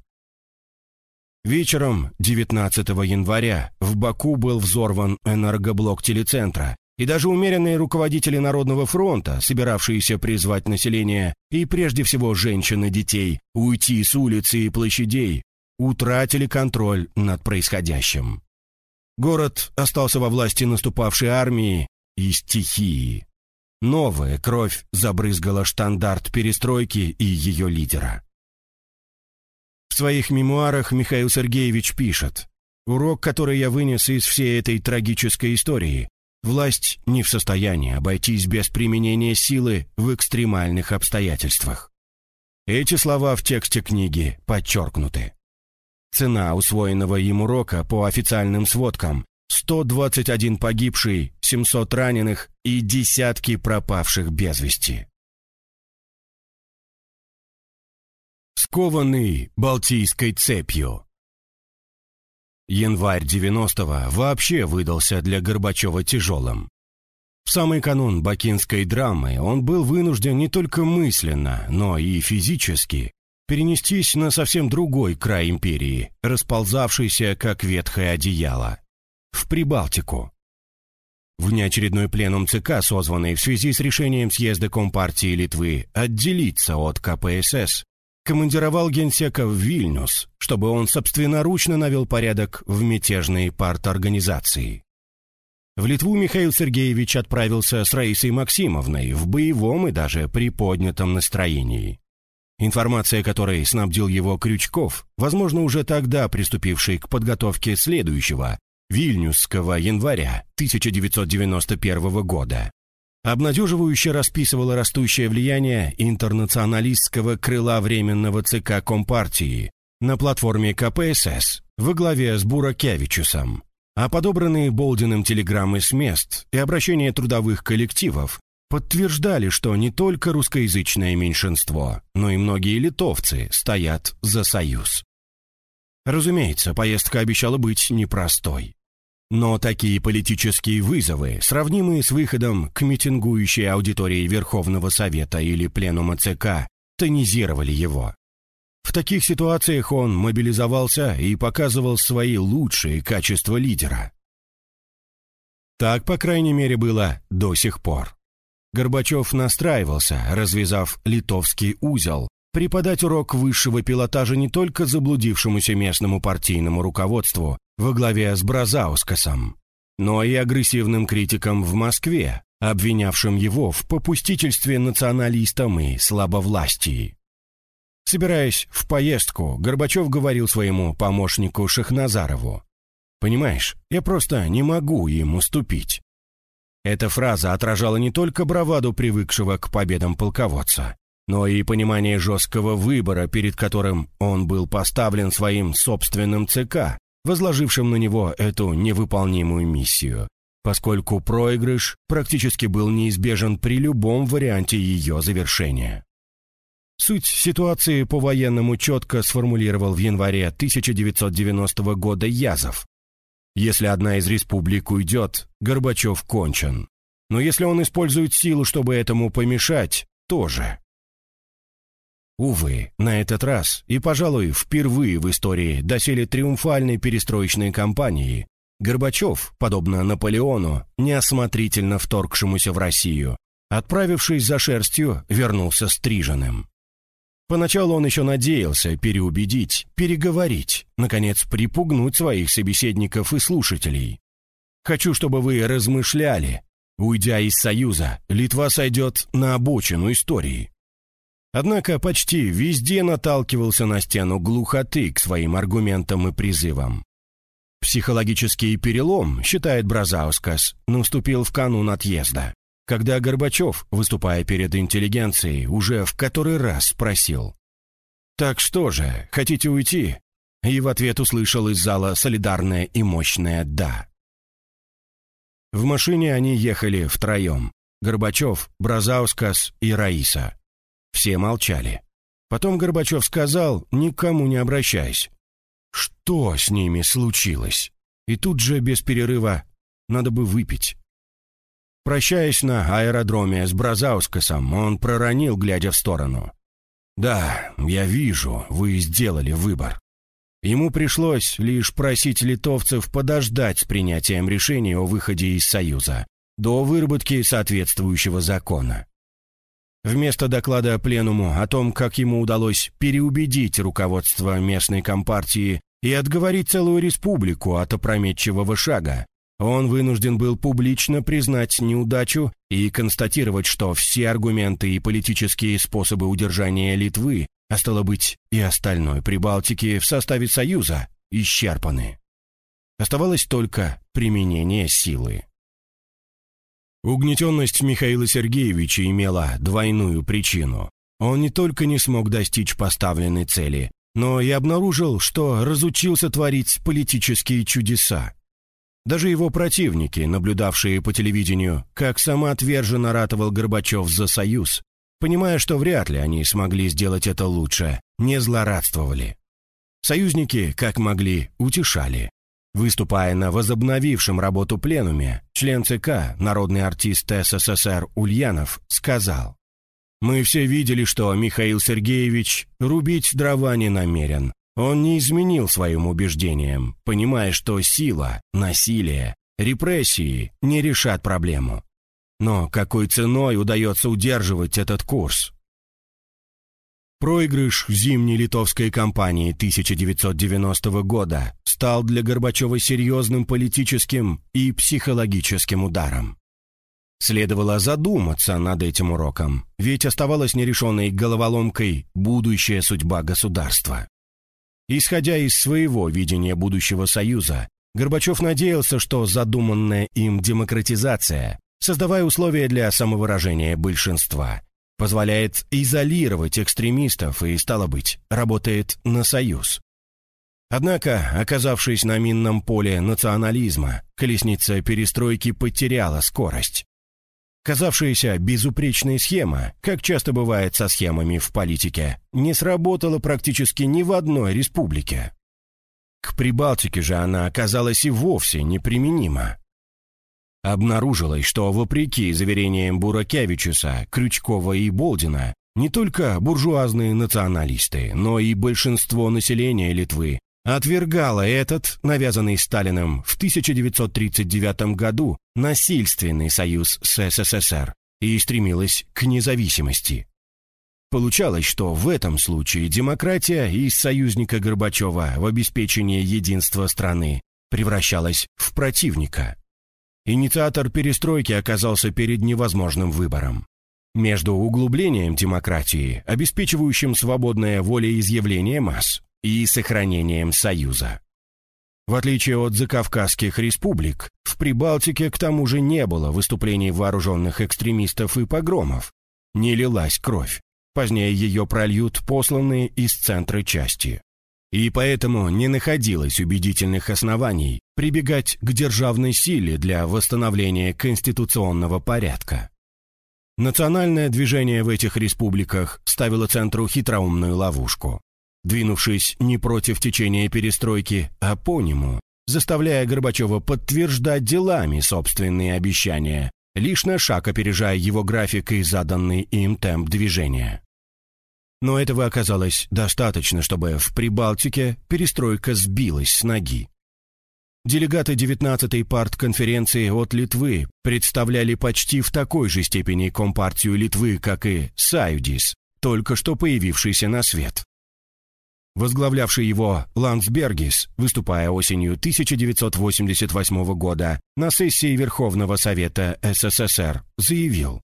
Вечером 19 января в Баку был взорван энергоблок телецентра, и даже умеренные руководители Народного фронта, собиравшиеся призвать население и прежде всего женщин и детей уйти с улицы и площадей, утратили контроль над происходящим. Город остался во власти наступавшей армии и стихии. Новая кровь забрызгала штандарт перестройки и ее лидера. В своих мемуарах Михаил Сергеевич пишет, «Урок, который я вынес из всей этой трагической истории, власть не в состоянии обойтись без применения силы в экстремальных обстоятельствах». Эти слова в тексте книги подчеркнуты. Цена усвоенного им урока по официальным сводкам – 121 погибший, 700 раненых и десятки пропавших без вести. Скованный Балтийской цепью Январь 90-го вообще выдался для Горбачева тяжелым. В самый канун бакинской драмы он был вынужден не только мысленно, но и физически перенестись на совсем другой край империи, расползавшийся как ветхое одеяло, в Прибалтику. Внеочередной пленум ЦК, созванный в связи с решением съезда Компартии Литвы отделиться от КПСС, командировал генсека в Вильнюс, чтобы он собственноручно навел порядок в мятежной парторганизации. В Литву Михаил Сергеевич отправился с Раисой Максимовной в боевом и даже приподнятом настроении информация которой снабдил его Крючков, возможно, уже тогда приступивший к подготовке следующего, Вильнюсского января 1991 года, обнадеживающе расписывала растущее влияние интернационалистского крыла Временного ЦК Компартии на платформе КПСС во главе с Буракевичусом, а подобранные Болдиным телеграммы с мест и обращения трудовых коллективов подтверждали, что не только русскоязычное меньшинство, но и многие литовцы стоят за союз. Разумеется, поездка обещала быть непростой. Но такие политические вызовы, сравнимые с выходом к митингующей аудитории Верховного Совета или Пленума ЦК, тонизировали его. В таких ситуациях он мобилизовался и показывал свои лучшие качества лидера. Так, по крайней мере, было до сих пор. Горбачев настраивался, развязав литовский узел, преподать урок высшего пилотажа не только заблудившемуся местному партийному руководству во главе с Бразаускасом, но и агрессивным критикам в Москве, обвинявшим его в попустительстве националистам и слабовластии. Собираясь в поездку, Горбачев говорил своему помощнику Шахназарову, «Понимаешь, я просто не могу им уступить». Эта фраза отражала не только браваду привыкшего к победам полководца, но и понимание жесткого выбора, перед которым он был поставлен своим собственным ЦК, возложившим на него эту невыполнимую миссию, поскольку проигрыш практически был неизбежен при любом варианте ее завершения. Суть ситуации по-военному четко сформулировал в январе 1990 года Язов. Если одна из республик уйдет, Горбачев кончен. Но если он использует силу, чтобы этому помешать, тоже. Увы, на этот раз, и, пожалуй, впервые в истории доселе триумфальной перестроечной кампании, Горбачев, подобно Наполеону, неосмотрительно вторгшемуся в Россию, отправившись за шерстью, вернулся стриженным. Поначалу он еще надеялся переубедить, переговорить, наконец припугнуть своих собеседников и слушателей. «Хочу, чтобы вы размышляли. Уйдя из Союза, Литва сойдет на обочину истории». Однако почти везде наталкивался на стену глухоты к своим аргументам и призывам. Психологический перелом, считает Бразаускас, наступил в канун отъезда когда Горбачев, выступая перед интеллигенцией, уже в который раз спросил «Так что же, хотите уйти?» И в ответ услышал из зала солидарное и мощное «да». В машине они ехали втроем. Горбачев, Бразаускас и Раиса. Все молчали. Потом Горбачев сказал, никому не обращаясь. Что с ними случилось? И тут же, без перерыва, надо бы выпить. Прощаясь на аэродроме с Бразаускасом, он проронил, глядя в сторону. «Да, я вижу, вы сделали выбор». Ему пришлось лишь просить литовцев подождать с принятием решения о выходе из Союза до выработки соответствующего закона. Вместо доклада пленуму о том, как ему удалось переубедить руководство местной компартии и отговорить целую республику от опрометчивого шага, он вынужден был публично признать неудачу и констатировать, что все аргументы и политические способы удержания Литвы, а стало быть и остальной Прибалтики в составе Союза, исчерпаны. Оставалось только применение силы. Угнетенность Михаила Сергеевича имела двойную причину. Он не только не смог достичь поставленной цели, но и обнаружил, что разучился творить политические чудеса. Даже его противники, наблюдавшие по телевидению, как самоотверженно ратовал Горбачев за Союз, понимая, что вряд ли они смогли сделать это лучше, не злорадствовали. Союзники, как могли, утешали. Выступая на возобновившем работу пленуме, член ЦК, народный артист СССР Ульянов, сказал, «Мы все видели, что Михаил Сергеевич рубить дрова не намерен, он не изменил своим убеждениям, понимая, что сила, насилие, репрессии не решат проблему. Но какой ценой удается удерживать этот курс? Проигрыш зимней литовской кампании 1990 года стал для Горбачева серьезным политическим и психологическим ударом. Следовало задуматься над этим уроком, ведь оставалась нерешенной головоломкой будущая судьба государства. Исходя из своего видения будущего Союза, Горбачев надеялся, что задуманная им демократизация, создавая условия для самовыражения большинства, позволяет изолировать экстремистов и, стало быть, работает на Союз. Однако, оказавшись на минном поле национализма, колесница перестройки потеряла скорость. Казавшаяся безупречной схема, как часто бывает со схемами в политике, не сработала практически ни в одной республике. К Прибалтике же она оказалась и вовсе неприменима. Обнаружилось, что, вопреки заверениям Буракевичуса, Крючкова и Болдина, не только буржуазные националисты, но и большинство населения Литвы отвергало этот, навязанный Сталиным в 1939 году, насильственный союз с СССР и стремилось к независимости. Получалось, что в этом случае демократия из союзника Горбачева в обеспечении единства страны превращалась в противника. Инициатор перестройки оказался перед невозможным выбором. Между углублением демократии, обеспечивающим свободное волеизъявление масс, и сохранением Союза. В отличие от закавказских республик, в Прибалтике к тому же не было выступлений вооруженных экстремистов и погромов. Не лилась кровь. Позднее ее прольют посланные из центра части и поэтому не находилось убедительных оснований прибегать к державной силе для восстановления конституционного порядка. Национальное движение в этих республиках ставило центру хитроумную ловушку. Двинувшись не против течения перестройки, а по нему, заставляя Горбачева подтверждать делами собственные обещания, лишь на шаг опережая его график и заданный им темп движения. Но этого оказалось достаточно, чтобы в Прибалтике перестройка сбилась с ноги. Делегаты 19-й партконференции от Литвы представляли почти в такой же степени Компартию Литвы, как и Саюдис, только что появившийся на свет. Возглавлявший его Ландсбергис, выступая осенью 1988 года на сессии Верховного Совета СССР, заявил,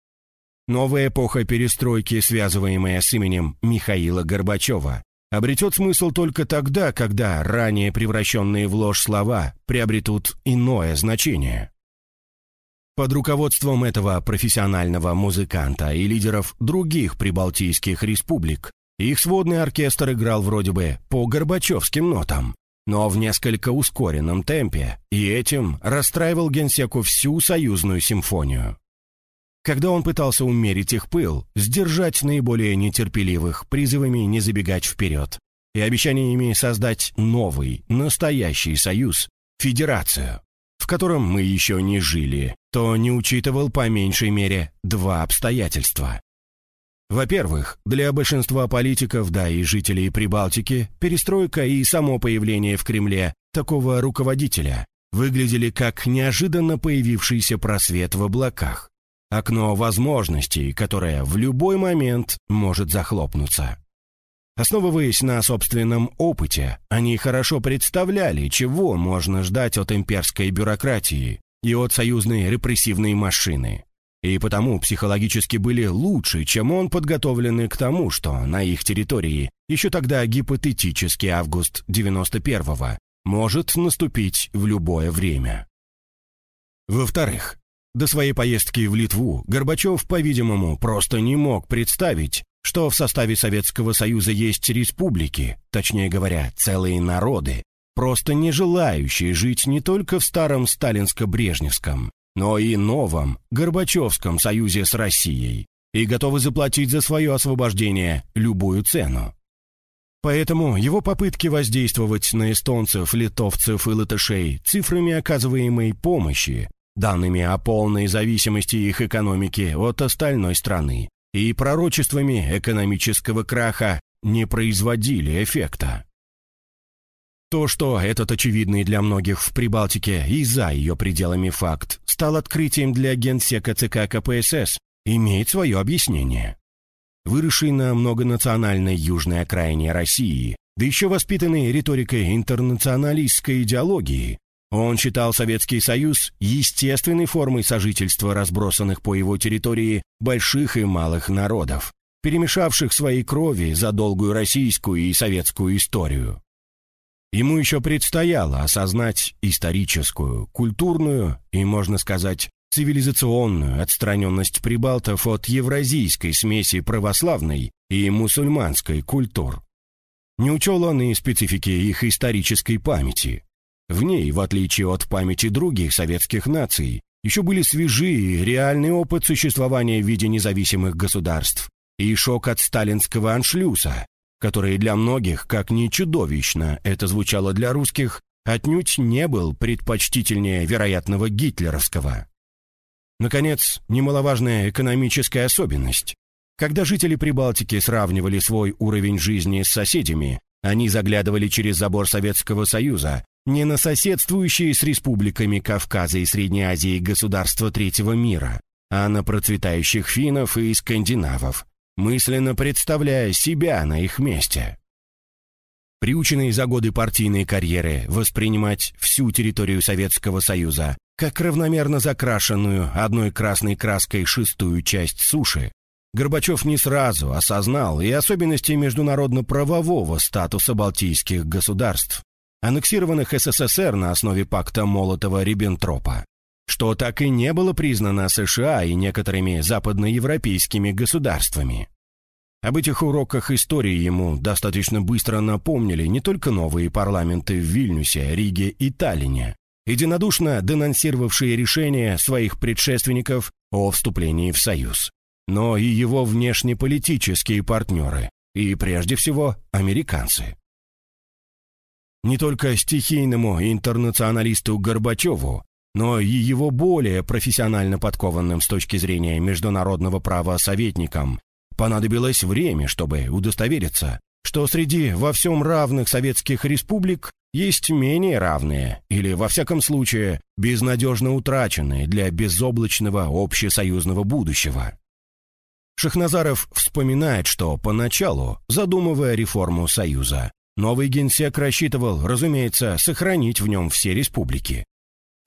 Новая эпоха перестройки, связываемая с именем Михаила Горбачева, обретет смысл только тогда, когда ранее превращенные в ложь слова приобретут иное значение. Под руководством этого профессионального музыканта и лидеров других прибалтийских республик их сводный оркестр играл вроде бы по горбачевским нотам, но в несколько ускоренном темпе, и этим расстраивал генсеку всю союзную симфонию. Когда он пытался умерить их пыл, сдержать наиболее нетерпеливых призывами не забегать вперед и обещаниями создать новый, настоящий союз, федерацию, в котором мы еще не жили, то не учитывал по меньшей мере два обстоятельства. Во-первых, для большинства политиков, да и жителей Прибалтики, перестройка и само появление в Кремле такого руководителя выглядели как неожиданно появившийся просвет в облаках окно возможностей, которое в любой момент может захлопнуться. Основываясь на собственном опыте, они хорошо представляли, чего можно ждать от имперской бюрократии и от союзной репрессивной машины. И потому психологически были лучше, чем он подготовлены к тому, что на их территории еще тогда гипотетический август 91-го может наступить в любое время. Во-вторых, до своей поездки в Литву Горбачев, по-видимому, просто не мог представить, что в составе Советского Союза есть республики, точнее говоря, целые народы, просто не желающие жить не только в старом сталинско-брежневском, но и новом Горбачевском союзе с Россией и готовы заплатить за свое освобождение любую цену. Поэтому его попытки воздействовать на эстонцев, литовцев и латышей цифрами оказываемой помощи данными о полной зависимости их экономики от остальной страны и пророчествами экономического краха не производили эффекта. То, что этот очевидный для многих в Прибалтике и за ее пределами факт стал открытием для генсека ЦК КПСС, имеет свое объяснение. Выросший на многонациональной южной окраине России, да еще воспитанный риторикой интернационалистской идеологии, он считал Советский Союз естественной формой сожительства разбросанных по его территории больших и малых народов, перемешавших свои крови за долгую российскую и советскую историю. Ему еще предстояло осознать историческую, культурную и, можно сказать, цивилизационную отстраненность прибалтов от евразийской смеси православной и мусульманской культур. Не учел он и специфики их исторической памяти – в ней, в отличие от памяти других советских наций, еще были свежи и реальный опыт существования в виде независимых государств и шок от сталинского аншлюса, который для многих, как ни чудовищно это звучало для русских, отнюдь не был предпочтительнее вероятного гитлеровского. Наконец, немаловажная экономическая особенность. Когда жители Прибалтики сравнивали свой уровень жизни с соседями, они заглядывали через забор Советского Союза не на соседствующие с республиками Кавказа и Средней Азии государства третьего мира, а на процветающих финнов и скандинавов, мысленно представляя себя на их месте. Приученный за годы партийной карьеры воспринимать всю территорию Советского Союза как равномерно закрашенную одной красной краской шестую часть суши, Горбачев не сразу осознал и особенности международно-правового статуса балтийских государств, аннексированных СССР на основе пакта Молотова-Риббентропа, что так и не было признано США и некоторыми западноевропейскими государствами. Об этих уроках истории ему достаточно быстро напомнили не только новые парламенты в Вильнюсе, Риге и Таллине, единодушно денонсировавшие решение своих предшественников о вступлении в Союз, но и его внешнеполитические партнеры, и прежде всего американцы. Не только стихийному интернационалисту Горбачеву, но и его более профессионально подкованным с точки зрения международного права советникам понадобилось время, чтобы удостовериться, что среди во всем равных советских республик есть менее равные, или, во всяком случае, безнадежно утраченные для безоблачного общесоюзного будущего. Шахназаров вспоминает, что поначалу, задумывая реформу Союза, новый генсек рассчитывал, разумеется, сохранить в нем все республики.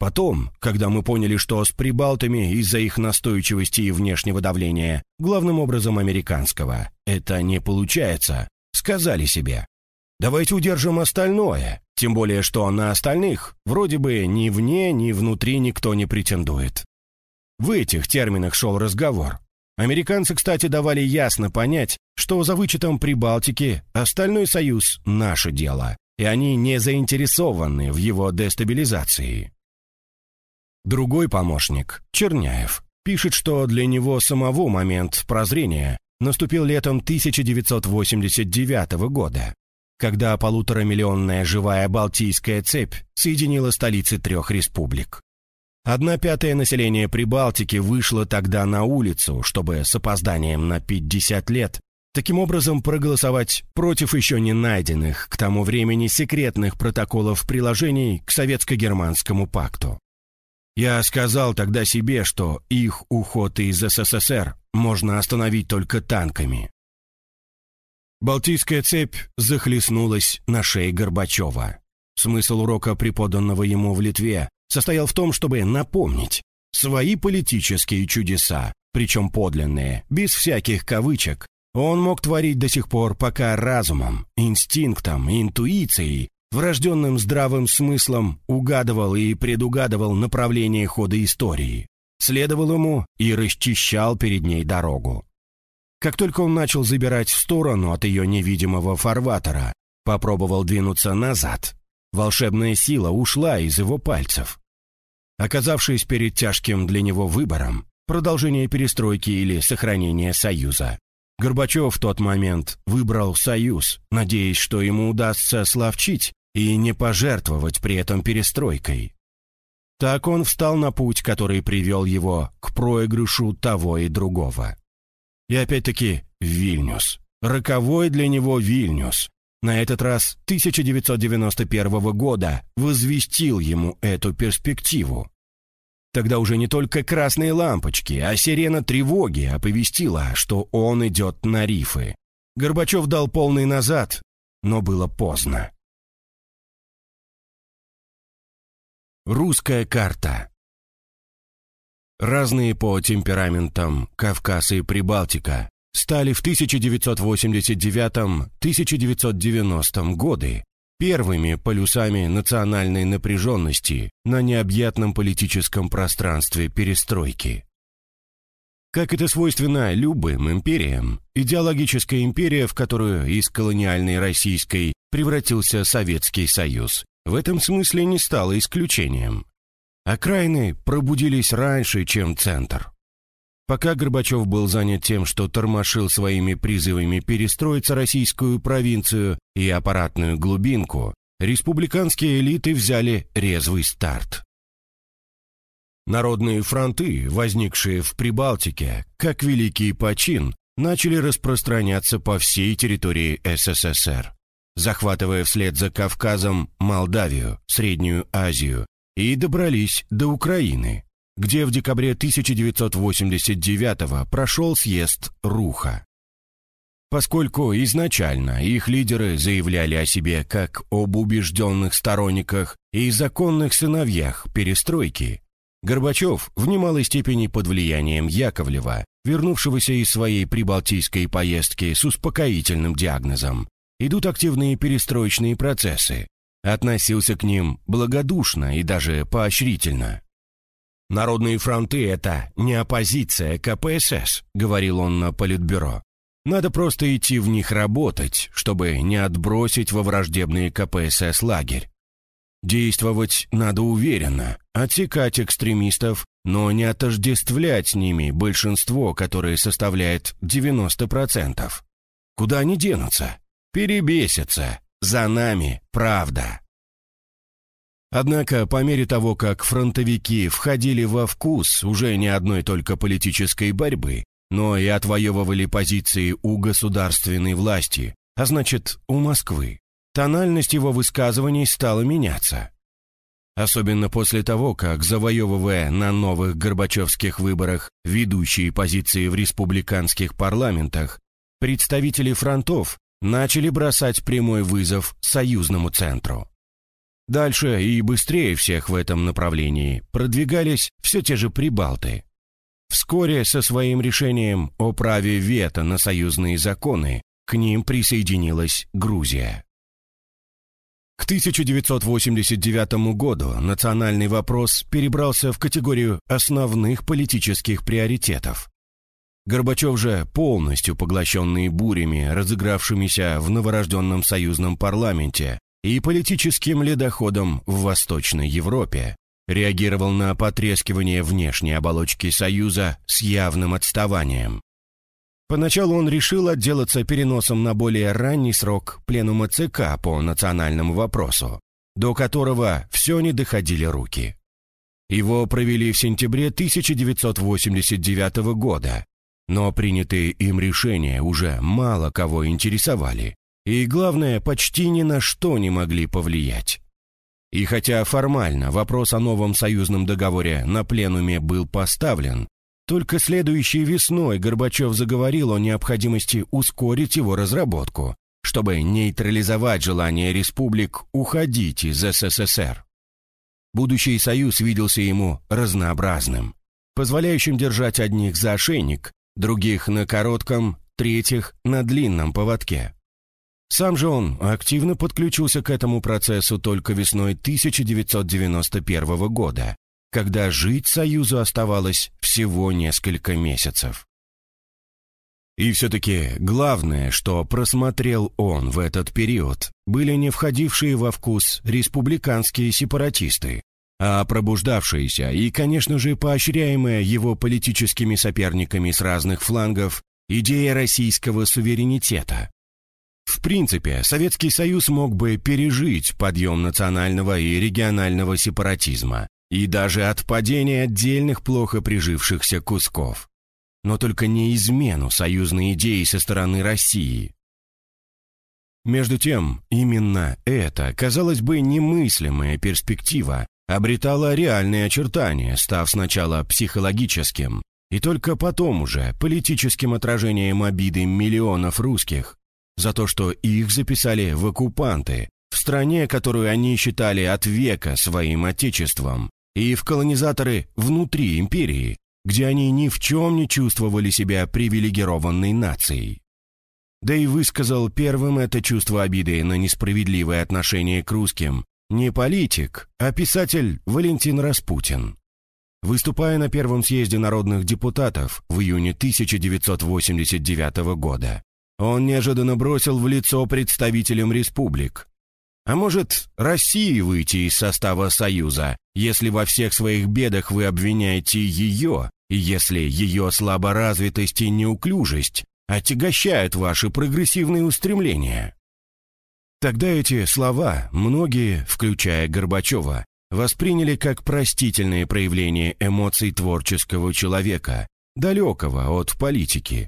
Потом, когда мы поняли, что с прибалтами из-за их настойчивости и внешнего давления, главным образом американского, это не получается, сказали себе, давайте удержим остальное, тем более что на остальных вроде бы ни вне, ни внутри никто не претендует. В этих терминах шел разговор. Американцы, кстати, давали ясно понять, что за вычетом Прибалтики остальной союз – наше дело, и они не заинтересованы в его дестабилизации. Другой помощник, Черняев, пишет, что для него самого момент прозрения наступил летом 1989 года, когда полуторамиллионная живая Балтийская цепь соединила столицы трех республик. Одна пятая населения Прибалтики вышло тогда на улицу, чтобы с опозданием на 50 лет таким образом проголосовать против еще не найденных к тому времени секретных протоколов приложений к Советско-Германскому пакту. Я сказал тогда себе, что их уход из СССР можно остановить только танками. Балтийская цепь захлестнулась на шее Горбачева. Смысл урока, преподанного ему в Литве, состоял в том, чтобы напомнить свои политические чудеса, причем подлинные, без всяких кавычек, он мог творить до сих пор, пока разумом, инстинктом, интуицией врожденным здравым смыслом угадывал и предугадывал направление хода истории, следовал ему и расчищал перед ней дорогу. Как только он начал забирать в сторону от ее невидимого фарватера, попробовал двинуться назад, волшебная сила ушла из его пальцев. Оказавшись перед тяжким для него выбором, продолжение перестройки или сохранение Союза, Горбачев в тот момент выбрал Союз, надеясь, что ему удастся словчить и не пожертвовать при этом перестройкой. Так он встал на путь, который привел его к проигрышу того и другого. И опять-таки Вильнюс. Роковой для него Вильнюс. На этот раз 1991 года возвестил ему эту перспективу. Тогда уже не только красные лампочки, а сирена тревоги оповестила, что он идет на рифы. Горбачев дал полный назад, но было поздно. Русская карта. Разные по темпераментам Кавказ и Прибалтика стали в 1989-1990 годы первыми полюсами национальной напряженности на необъятном политическом пространстве перестройки. Как это свойственно любым империям, идеологическая империя, в которую из колониальной российской превратился Советский Союз, в этом смысле не стало исключением. Окраины пробудились раньше, чем центр. Пока Горбачев был занят тем, что тормошил своими призывами перестроиться российскую провинцию и аппаратную глубинку, республиканские элиты взяли резвый старт. Народные фронты, возникшие в Прибалтике, как великий почин, начали распространяться по всей территории СССР, захватывая вслед за Кавказом Молдавию, Среднюю Азию и добрались до Украины где в декабре 1989 прошел съезд Руха. Поскольку изначально их лидеры заявляли о себе как об убежденных сторонниках и законных сыновьях перестройки, Горбачев в немалой степени под влиянием Яковлева, вернувшегося из своей прибалтийской поездки с успокоительным диагнозом, идут активные перестроечные процессы, относился к ним благодушно и даже поощрительно. «Народные фронты — это не оппозиция КПСС», — говорил он на Политбюро. «Надо просто идти в них работать, чтобы не отбросить во враждебный КПСС лагерь. Действовать надо уверенно, отсекать экстремистов, но не отождествлять с ними большинство, которое составляет 90%. Куда они денутся? Перебесятся. За нами правда. Однако, по мере того, как фронтовики входили во вкус уже не одной только политической борьбы, но и отвоевывали позиции у государственной власти, а значит, у Москвы, тональность его высказываний стала меняться. Особенно после того, как, завоевывая на новых горбачевских выборах ведущие позиции в республиканских парламентах, представители фронтов начали бросать прямой вызов союзному центру. Дальше и быстрее всех в этом направлении продвигались все те же прибалты. Вскоре со своим решением о праве вето на союзные законы к ним присоединилась Грузия. К 1989 году национальный вопрос перебрался в категорию основных политических приоритетов. Горбачев же, полностью поглощенный бурями, разыгравшимися в новорожденном союзном парламенте, и политическим ледоходом в Восточной Европе, реагировал на потрескивание внешней оболочки Союза с явным отставанием. Поначалу он решил отделаться переносом на более ранний срок пленума ЦК по национальному вопросу, до которого все не доходили руки. Его провели в сентябре 1989 года, но принятые им решения уже мало кого интересовали и, главное, почти ни на что не могли повлиять. И хотя формально вопрос о новом союзном договоре на пленуме был поставлен, только следующей весной Горбачев заговорил о необходимости ускорить его разработку, чтобы нейтрализовать желание республик уходить из СССР. Будущий союз виделся ему разнообразным, позволяющим держать одних за ошейник, других на коротком, третьих на длинном поводке. Сам же он активно подключился к этому процессу только весной 1991 года, когда жить Союзу оставалось всего несколько месяцев. И все-таки главное, что просмотрел он в этот период, были не входившие во вкус республиканские сепаратисты, а пробуждавшиеся и, конечно же, поощряемая его политическими соперниками с разных флангов идея российского суверенитета, в принципе, Советский Союз мог бы пережить подъем национального и регионального сепаратизма и даже отпадение отдельных плохо прижившихся кусков. Но только не измену союзной идеи со стороны России. Между тем, именно эта, казалось бы, немыслимая перспектива обретала реальные очертания, став сначала психологическим, и только потом уже политическим отражением обиды миллионов русских, за то, что их записали в оккупанты, в стране, которую они считали от века своим отечеством, и в колонизаторы внутри империи, где они ни в чем не чувствовали себя привилегированной нацией. Да и высказал первым это чувство обиды на несправедливое отношение к русским не политик, а писатель Валентин Распутин. Выступая на первом съезде народных депутатов в июне 1989 года, он неожиданно бросил в лицо представителям республик. А может, России выйти из состава Союза, если во всех своих бедах вы обвиняете ее, и если ее слаборазвитость и неуклюжесть отягощают ваши прогрессивные устремления. Тогда эти слова многие, включая Горбачева, восприняли как простительные проявления эмоций творческого человека, далекого от политики.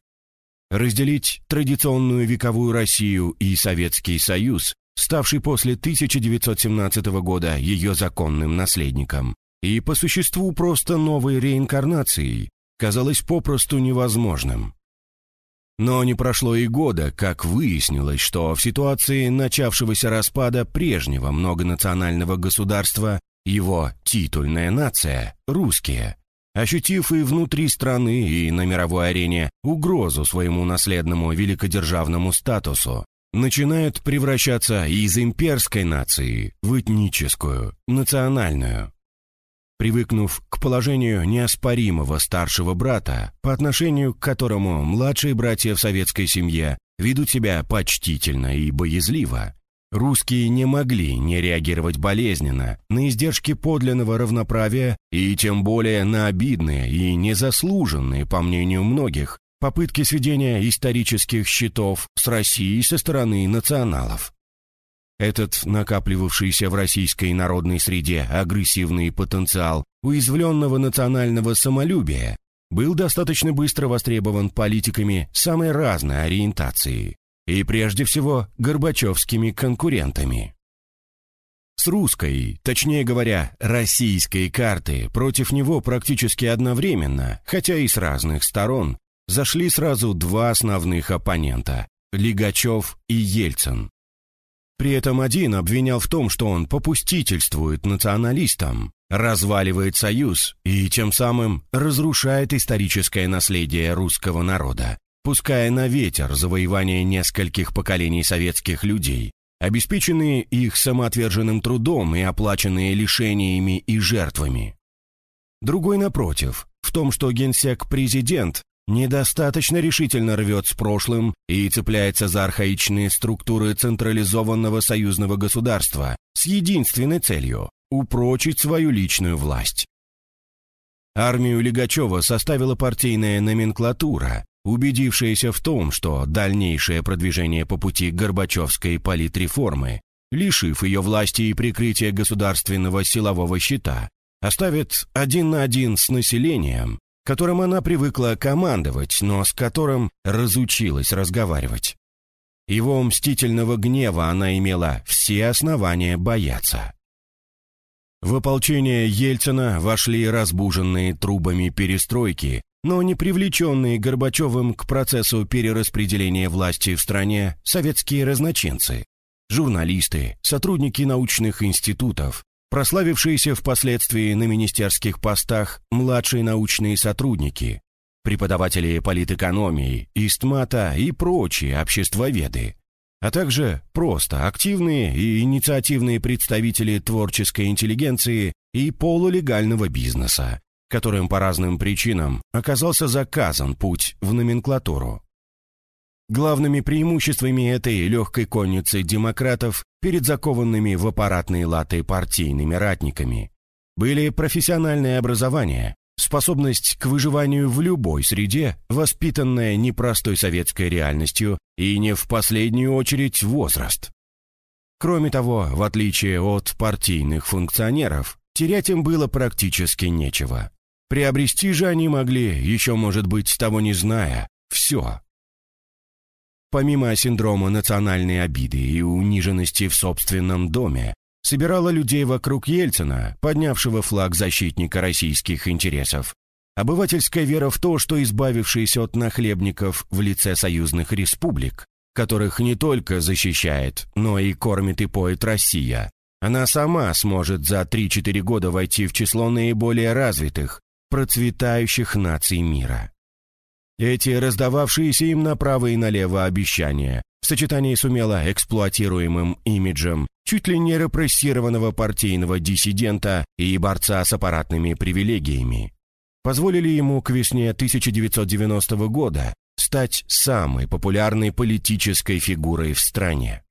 Разделить традиционную вековую Россию и Советский Союз, ставший после 1917 года ее законным наследником, и по существу просто новой реинкарнацией, казалось попросту невозможным. Но не прошло и года, как выяснилось, что в ситуации начавшегося распада прежнего многонационального государства его титульная нация, русские, ощутив и внутри страны, и на мировой арене угрозу своему наследному великодержавному статусу, начинают превращаться из имперской нации в этническую, национальную. Привыкнув к положению неоспоримого старшего брата, по отношению к которому младшие братья в советской семье ведут себя почтительно и боязливо, Русские не могли не реагировать болезненно на издержки подлинного равноправия и тем более на обидные и незаслуженные, по мнению многих, попытки сведения исторических счетов с Россией со стороны националов. Этот накапливавшийся в российской народной среде агрессивный потенциал уязвленного национального самолюбия был достаточно быстро востребован политиками самой разной ориентации и прежде всего горбачевскими конкурентами. С русской, точнее говоря, российской карты против него практически одновременно, хотя и с разных сторон, зашли сразу два основных оппонента – Лигачев и Ельцин. При этом один обвинял в том, что он попустительствует националистам, разваливает союз и тем самым разрушает историческое наследие русского народа, пуская на ветер завоевание нескольких поколений советских людей, обеспеченные их самоотверженным трудом и оплаченные лишениями и жертвами. Другой, напротив, в том, что генсек-президент недостаточно решительно рвет с прошлым и цепляется за архаичные структуры централизованного союзного государства с единственной целью – упрочить свою личную власть. Армию Лигачева составила партийная номенклатура, убедившаяся в том, что дальнейшее продвижение по пути Горбачевской политреформы, лишив ее власти и прикрытия государственного силового щита, оставит один на один с населением, которым она привыкла командовать, но с которым разучилась разговаривать. Его мстительного гнева она имела все основания бояться. В ополчение Ельцина вошли разбуженные трубами перестройки но не привлеченные Горбачевым к процессу перераспределения власти в стране советские разночинцы, журналисты, сотрудники научных институтов, прославившиеся впоследствии на министерских постах младшие научные сотрудники, преподаватели политэкономии, истмата и прочие обществоведы, а также просто активные и инициативные представители творческой интеллигенции и полулегального бизнеса, которым по разным причинам оказался заказан путь в номенклатуру. Главными преимуществами этой легкой конницы демократов перед закованными в аппаратные латы партийными ратниками были профессиональное образование, способность к выживанию в любой среде, воспитанная непростой советской реальностью и не в последнюю очередь возраст. Кроме того, в отличие от партийных функционеров, терять им было практически нечего. Приобрести же они могли, еще, может быть, того не зная, все. Помимо синдрома национальной обиды и униженности в собственном доме, собирала людей вокруг Ельцина, поднявшего флаг защитника российских интересов. Обывательская вера в то, что избавившись от нахлебников в лице союзных республик, которых не только защищает, но и кормит и поет Россия, она сама сможет за 3-4 года войти в число наиболее развитых, процветающих наций мира. Эти раздававшиеся им направо и налево обещания в сочетании с умело эксплуатируемым имиджем чуть ли не репрессированного партийного диссидента и борца с аппаратными привилегиями позволили ему к весне 1990 года стать самой популярной политической фигурой в стране.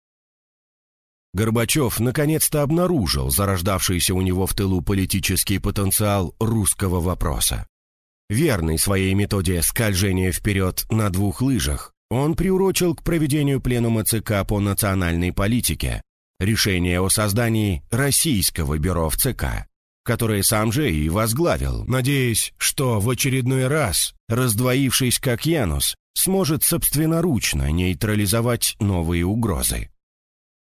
Горбачев наконец-то обнаружил зарождавшийся у него в тылу политический потенциал русского вопроса. Верный своей методе скольжения вперед на двух лыжах, он приурочил к проведению пленума ЦК по национальной политике решение о создании Российского бюро в ЦК, которое сам же и возглавил, надеясь, что в очередной раз, раздвоившись как Янус, сможет собственноручно нейтрализовать новые угрозы.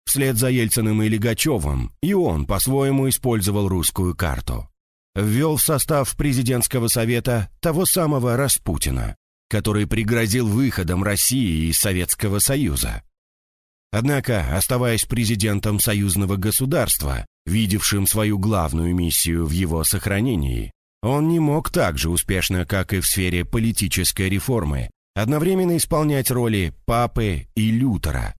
Вслед за Ельциным и Легачевым и он по-своему использовал русскую карту. Ввел в состав президентского совета того самого Распутина, который пригрозил выходом России из Советского Союза. Однако, оставаясь президентом союзного государства, видевшим свою главную миссию в его сохранении, он не мог так же успешно, как и в сфере политической реформы, одновременно исполнять роли папы и Лютера.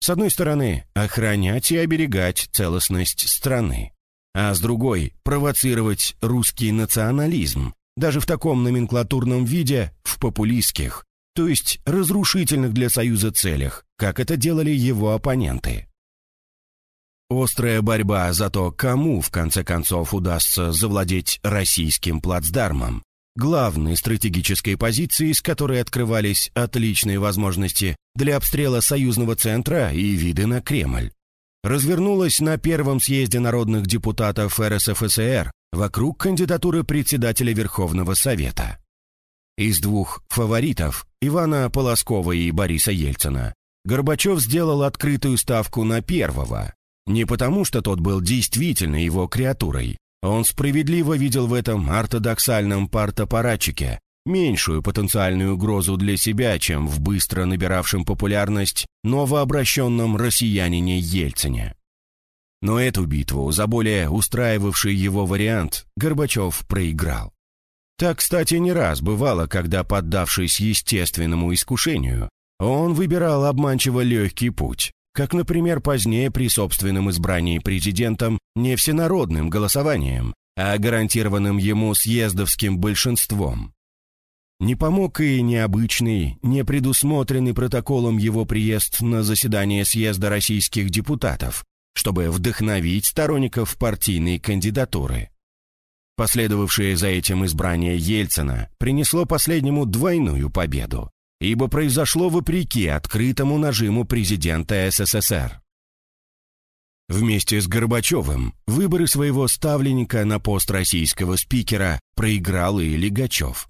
С одной стороны, охранять и оберегать целостность страны, а с другой – провоцировать русский национализм, даже в таком номенклатурном виде, в популистских, то есть разрушительных для Союза целях, как это делали его оппоненты. Острая борьба за то, кому в конце концов удастся завладеть российским плацдармом, главной стратегической позиции, с которой открывались отличные возможности для обстрела союзного центра и виды на Кремль, развернулась на первом съезде народных депутатов РСФСР вокруг кандидатуры председателя Верховного Совета. Из двух фаворитов, Ивана Полоскова и Бориса Ельцина, Горбачев сделал открытую ставку на первого, не потому, что тот был действительно его креатурой. Он справедливо видел в этом ортодоксальном партапаратчике меньшую потенциальную угрозу для себя, чем в быстро набиравшем популярность новообращенном россиянине Ельцине. Но эту битву за более устраивавший его вариант Горбачев проиграл. Так, кстати, не раз бывало, когда, поддавшись естественному искушению, он выбирал обманчиво легкий путь, как, например, позднее при собственном избрании президентом не всенародным голосованием, а гарантированным ему съездовским большинством. Не помог и необычный, не предусмотренный протоколом его приезд на заседание съезда российских депутатов, чтобы вдохновить сторонников партийной кандидатуры. Последовавшее за этим избрание Ельцина принесло последнему двойную победу ибо произошло вопреки открытому нажиму президента СССР. Вместе с Горбачевым выборы своего ставленника на пост российского спикера проиграл и Легачев.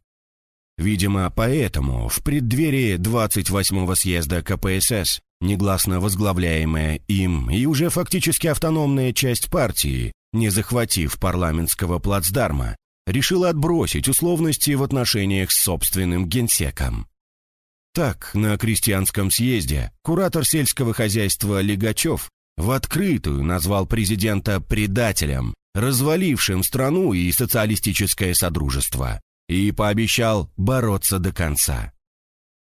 Видимо, поэтому в преддверии 28-го съезда КПСС, негласно возглавляемая им и уже фактически автономная часть партии, не захватив парламентского плацдарма, решила отбросить условности в отношениях с собственным генсеком. Так, на крестьянском съезде куратор сельского хозяйства Легачев в открытую назвал президента предателем, развалившим страну и социалистическое содружество, и пообещал бороться до конца.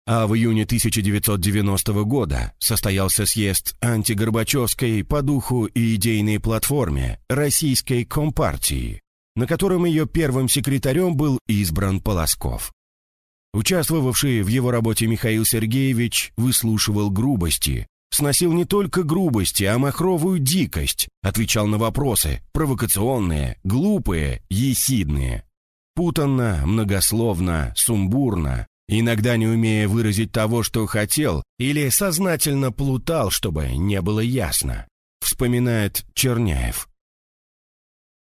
А в июне 1990 года состоялся съезд антигорбачевской по духу и идейной платформе Российской Компартии, на котором ее первым секретарем был избран Полосков. Участвовавший в его работе Михаил Сергеевич выслушивал грубости, сносил не только грубости, а махровую дикость, отвечал на вопросы, провокационные, глупые, ехидные. Путанно, многословно, сумбурно, иногда не умея выразить того, что хотел, или сознательно плутал, чтобы не было ясно, вспоминает Черняев.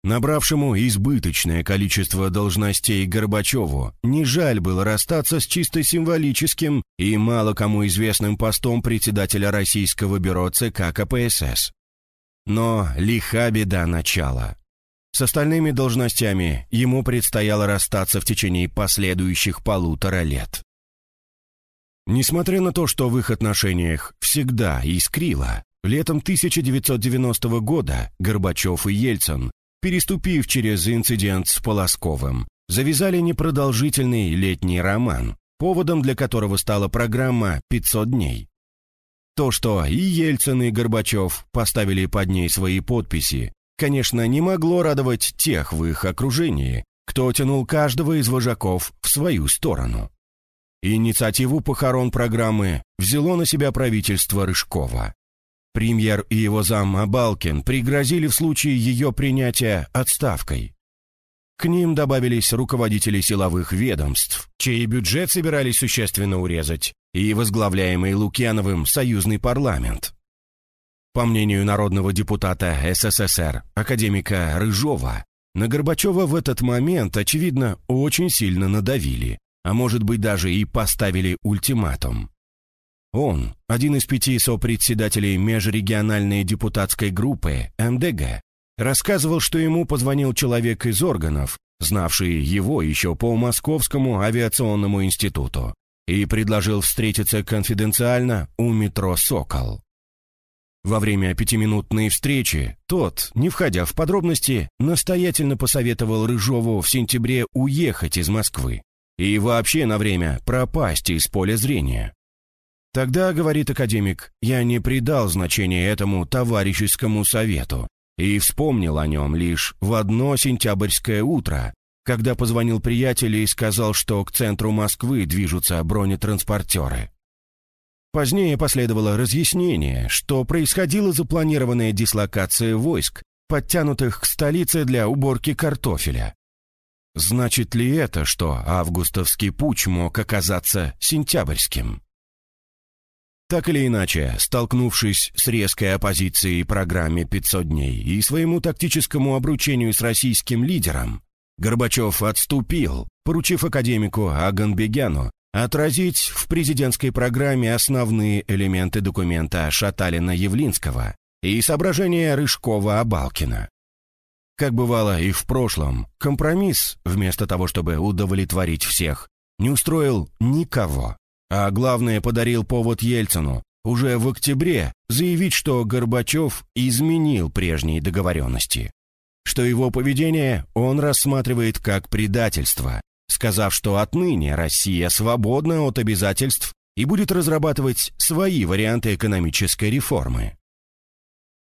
Набравшему избыточное количество должностей Горбачеву не жаль было расстаться с чисто символическим и мало кому известным постом председателя Российского бюро ЦК КПСС. Но лиха беда начала. С остальными должностями ему предстояло расстаться в течение последующих полутора лет. Несмотря на то, что в их отношениях всегда искрило, летом 1990 года Горбачев и Ельцин переступив через инцидент с Полосковым, завязали непродолжительный летний роман, поводом для которого стала программа «500 дней». То, что и Ельцин, и Горбачев поставили под ней свои подписи, конечно, не могло радовать тех в их окружении, кто тянул каждого из вожаков в свою сторону. Инициативу похорон программы взяло на себя правительство Рыжкова. Премьер и его зам Абалкин пригрозили в случае ее принятия отставкой. К ним добавились руководители силовых ведомств, чей бюджет собирались существенно урезать, и возглавляемый Лукьяновым союзный парламент. По мнению народного депутата СССР, академика Рыжова, на Горбачева в этот момент, очевидно, очень сильно надавили, а может быть даже и поставили ультиматум. Он, один из пяти сопредседателей межрегиональной депутатской группы МДГ, рассказывал, что ему позвонил человек из органов, знавший его еще по Московскому авиационному институту, и предложил встретиться конфиденциально у метро «Сокол». Во время пятиминутной встречи тот, не входя в подробности, настоятельно посоветовал Рыжову в сентябре уехать из Москвы и вообще на время пропасть из поля зрения. Тогда, говорит академик, я не придал значения этому товарищескому совету и вспомнил о нем лишь в одно сентябрьское утро, когда позвонил приятель и сказал, что к центру Москвы движутся бронетранспортеры. Позднее последовало разъяснение, что происходила запланированная дислокация войск, подтянутых к столице для уборки картофеля. Значит ли это, что августовский путь мог оказаться сентябрьским? Так или иначе, столкнувшись с резкой оппозицией программе «500 дней» и своему тактическому обручению с российским лидером, Горбачев отступил, поручив академику Аганбегяну отразить в президентской программе основные элементы документа Шаталина-Явлинского и соображения Рыжкова-Абалкина. Как бывало и в прошлом, компромисс, вместо того, чтобы удовлетворить всех, не устроил никого. А главное, подарил повод Ельцину уже в октябре заявить, что Горбачев изменил прежние договоренности. Что его поведение он рассматривает как предательство, сказав, что отныне Россия свободна от обязательств и будет разрабатывать свои варианты экономической реформы.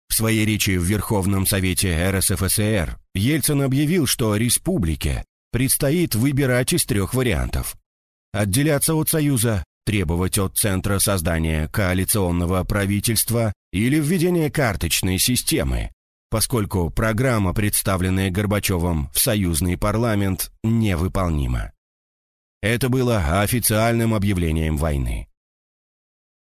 В своей речи в Верховном Совете РСФСР Ельцин объявил, что республике предстоит выбирать из трех вариантов. Отделяться от Союза, требовать от Центра создания коалиционного правительства или введение карточной системы, поскольку программа, представленная Горбачевым в союзный парламент, невыполнима. Это было официальным объявлением войны.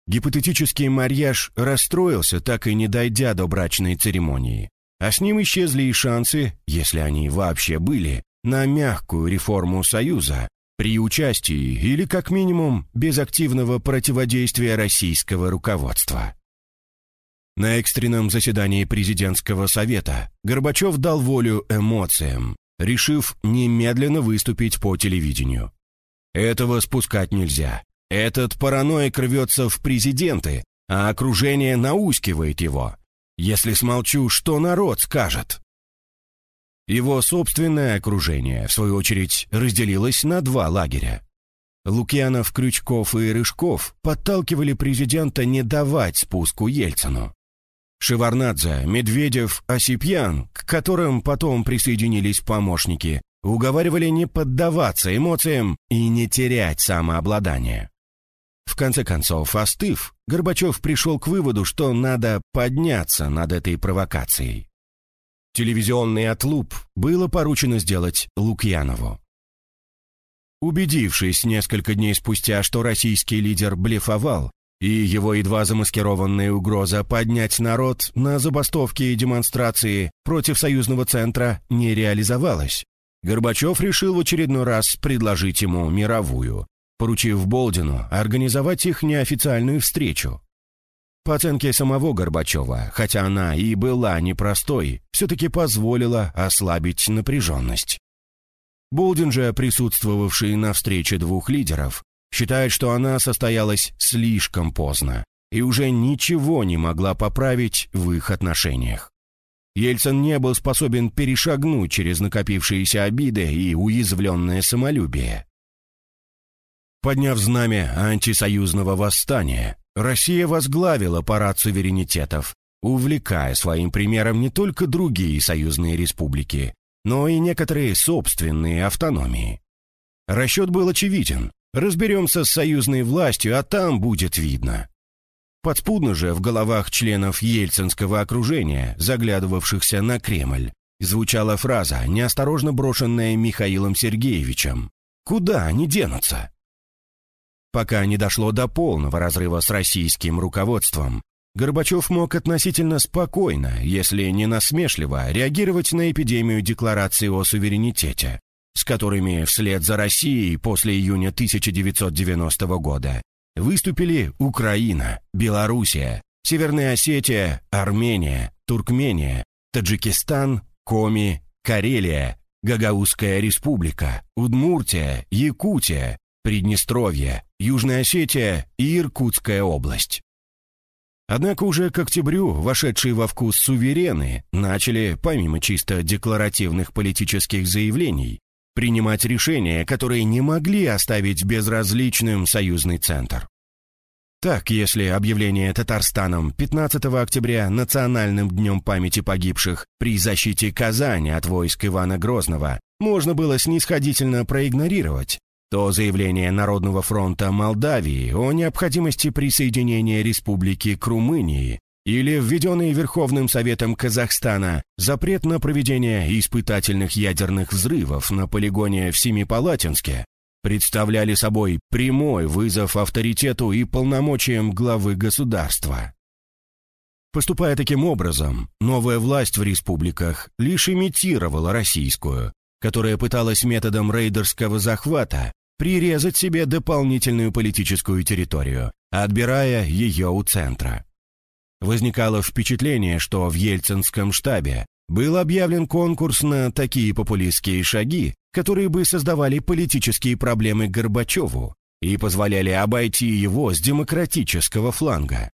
Гипотетический марьяж расстроился, так и не дойдя до брачной церемонии, а с ним исчезли и шансы, если они вообще были, на мягкую реформу Союза, при участии или, как минимум, без активного противодействия российского руководства. На экстренном заседании президентского совета Горбачев дал волю эмоциям, решив немедленно выступить по телевидению. Этого спускать нельзя. Этот параноик рвется в президенты, а окружение наускивает его. Если смолчу, что народ скажет? Его собственное окружение, в свою очередь, разделилось на два лагеря. Лукьянов, Крючков и Рыжков подталкивали президента не давать спуску Ельцину. Шеварнадзе, Медведев, Осипьян, к которым потом присоединились помощники, уговаривали не поддаваться эмоциям и не терять самообладание. В конце концов, остыв, Горбачев пришел к выводу, что надо подняться над этой провокацией. Телевизионный отлуп было поручено сделать Лукьянову. Убедившись несколько дней спустя, что российский лидер блефовал, и его едва замаскированная угроза поднять народ на забастовки и демонстрации против союзного центра не реализовалась, Горбачев решил в очередной раз предложить ему мировую, поручив Болдину организовать их неофициальную встречу. По оценке самого Горбачева, хотя она и была непростой, все-таки позволила ослабить напряженность. Болдин же, присутствовавший на встрече двух лидеров, считает, что она состоялась слишком поздно и уже ничего не могла поправить в их отношениях. Ельцин не был способен перешагнуть через накопившиеся обиды и уязвленное самолюбие. Подняв знамя антисоюзного восстания, Россия возглавила парад суверенитетов, увлекая своим примером не только другие союзные республики, но и некоторые собственные автономии. Расчет был очевиден. Разберемся с союзной властью, а там будет видно. Подспудно же в головах членов ельцинского окружения, заглядывавшихся на Кремль, звучала фраза, неосторожно брошенная Михаилом Сергеевичем. «Куда они денутся?» Пока не дошло до полного разрыва с российским руководством, Горбачев мог относительно спокойно, если не насмешливо, реагировать на эпидемию декларации о суверенитете, с которыми вслед за Россией после июня 1990 года выступили Украина, Белоруссия, Северная Осетия, Армения, Туркмения, Таджикистан, Коми, Карелия, Гагаузская республика, Удмуртия, Якутия, Приднестровье, Южная Осетия и Иркутская область. Однако уже к октябрю вошедшие во вкус суверены начали, помимо чисто декларативных политических заявлений, принимать решения, которые не могли оставить безразличным союзный центр. Так, если объявление Татарстаном 15 октября Национальным днем памяти погибших при защите Казани от войск Ивана Грозного можно было снисходительно проигнорировать, то заявление Народного фронта Молдавии о необходимости присоединения республики к Румынии или введенный Верховным Советом Казахстана запрет на проведение испытательных ядерных взрывов на полигоне в Семипалатинске представляли собой прямой вызов авторитету и полномочиям главы государства. Поступая таким образом, новая власть в республиках лишь имитировала российскую, которая пыталась методом рейдерского захвата прирезать себе дополнительную политическую территорию, отбирая ее у центра. Возникало впечатление, что в Ельцинском штабе был объявлен конкурс на такие популистские шаги, которые бы создавали политические проблемы Горбачеву и позволяли обойти его с демократического фланга.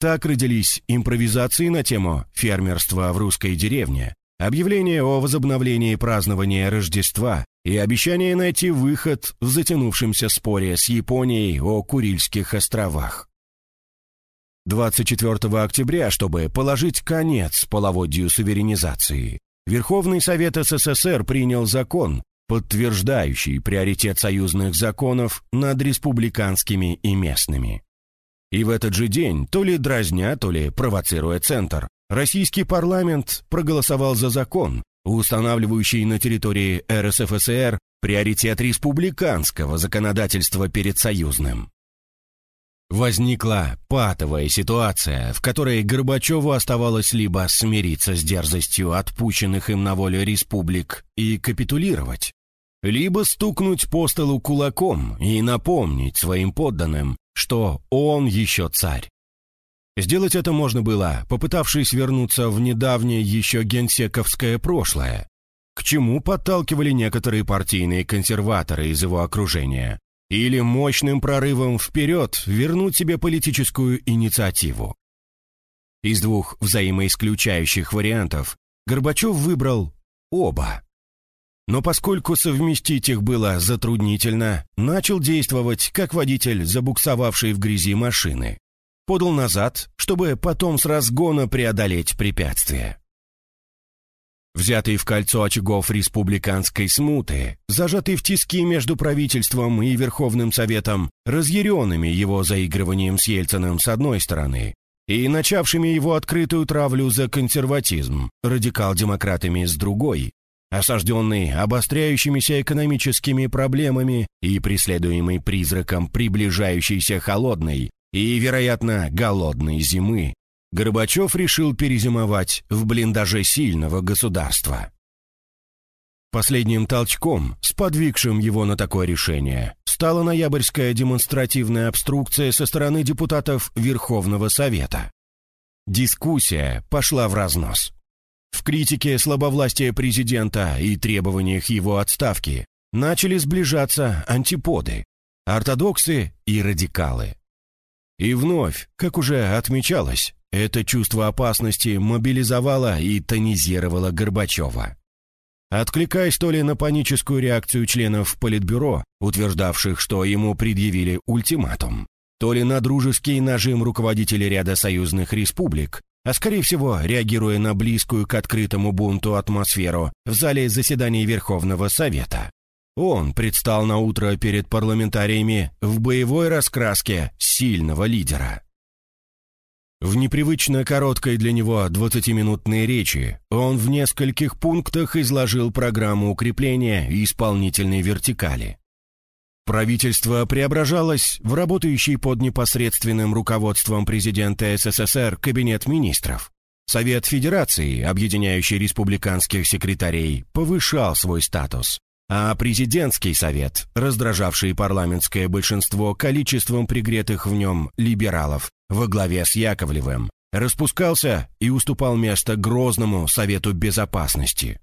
Так родились импровизации на тему «Фермерство в русской деревне», объявление о возобновлении празднования Рождества и обещание найти выход в затянувшемся споре с Японией о Курильских островах. 24 октября, чтобы положить конец половодью суверенизации, Верховный Совет СССР принял закон, подтверждающий приоритет союзных законов над республиканскими и местными. И в этот же день, то ли дразня, то ли провоцируя Центр, российский парламент проголосовал за закон, устанавливающий на территории РСФСР приоритет республиканского законодательства перед союзным. Возникла патовая ситуация, в которой Горбачеву оставалось либо смириться с дерзостью отпущенных им на волю республик и капитулировать, либо стукнуть по столу кулаком и напомнить своим подданным, что он еще царь. Сделать это можно было, попытавшись вернуться в недавнее еще генсековское прошлое, к чему подталкивали некоторые партийные консерваторы из его окружения, или мощным прорывом вперед вернуть себе политическую инициативу. Из двух взаимоисключающих вариантов Горбачев выбрал оба. Но поскольку совместить их было затруднительно, начал действовать как водитель, забуксовавший в грязи машины. Подал назад, чтобы потом с разгона преодолеть препятствие. Взятый в кольцо очагов республиканской смуты, зажатый в тиски между правительством и Верховным Советом, разъяренными его заигрыванием с Ельциным с одной стороны, и начавшими его открытую травлю за консерватизм, радикал-демократами с другой, осажденный обостряющимися экономическими проблемами и преследуемый призраком приближающейся холодной и, вероятно, голодной зимы, Горбачев решил перезимовать в блиндаже сильного государства. Последним толчком, сподвигшим его на такое решение, стала ноябрьская демонстративная обструкция со стороны депутатов Верховного Совета. Дискуссия пошла в разнос. В критике слабовластия президента и требованиях его отставки начали сближаться антиподы, ортодоксы и радикалы. И вновь, как уже отмечалось, это чувство опасности мобилизовало и тонизировало Горбачева. Откликаясь то ли на паническую реакцию членов Политбюро, утверждавших, что ему предъявили ультиматум, то ли на дружеский нажим руководителей ряда союзных республик, а скорее всего реагируя на близкую к открытому бунту атмосферу в зале заседаний Верховного Совета. Он предстал на утро перед парламентариями в боевой раскраске сильного лидера. В непривычно короткой для него 20-минутной речи он в нескольких пунктах изложил программу укрепления исполнительной вертикали. Правительство преображалось в работающий под непосредственным руководством президента СССР Кабинет министров. Совет Федерации, объединяющий республиканских секретарей, повышал свой статус, а президентский совет, раздражавший парламентское большинство количеством пригретых в нем либералов во главе с Яковлевым, распускался и уступал место Грозному Совету Безопасности.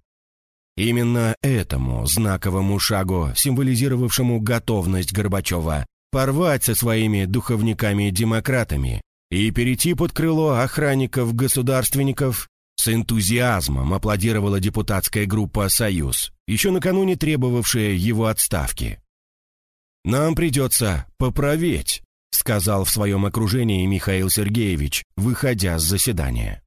Именно этому знаковому шагу, символизировавшему готовность Горбачева порвать со своими духовниками-демократами и перейти под крыло охранников-государственников, с энтузиазмом аплодировала депутатская группа «Союз», еще накануне требовавшая его отставки. «Нам придется поправить», — сказал в своем окружении Михаил Сергеевич, выходя с заседания.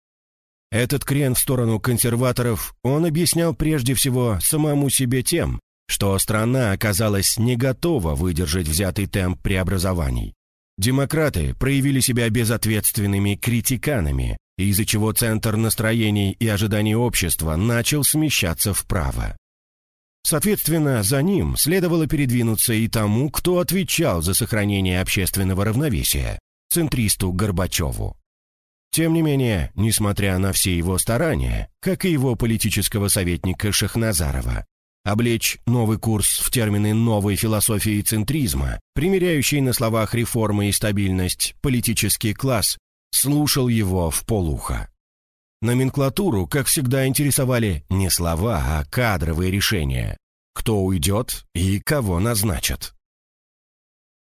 Этот крен в сторону консерваторов он объяснял прежде всего самому себе тем, что страна оказалась не готова выдержать взятый темп преобразований. Демократы проявили себя безответственными критиканами, из-за чего центр настроений и ожиданий общества начал смещаться вправо. Соответственно, за ним следовало передвинуться и тому, кто отвечал за сохранение общественного равновесия, центристу Горбачеву. Тем не менее, несмотря на все его старания, как и его политического советника Шахназарова, облечь новый курс в термины новой философии центризма, примеряющий на словах реформы и стабильность политический класс, слушал его в полухо. Номенклатуру, как всегда, интересовали не слова, а кадровые решения. Кто уйдет и кого назначат.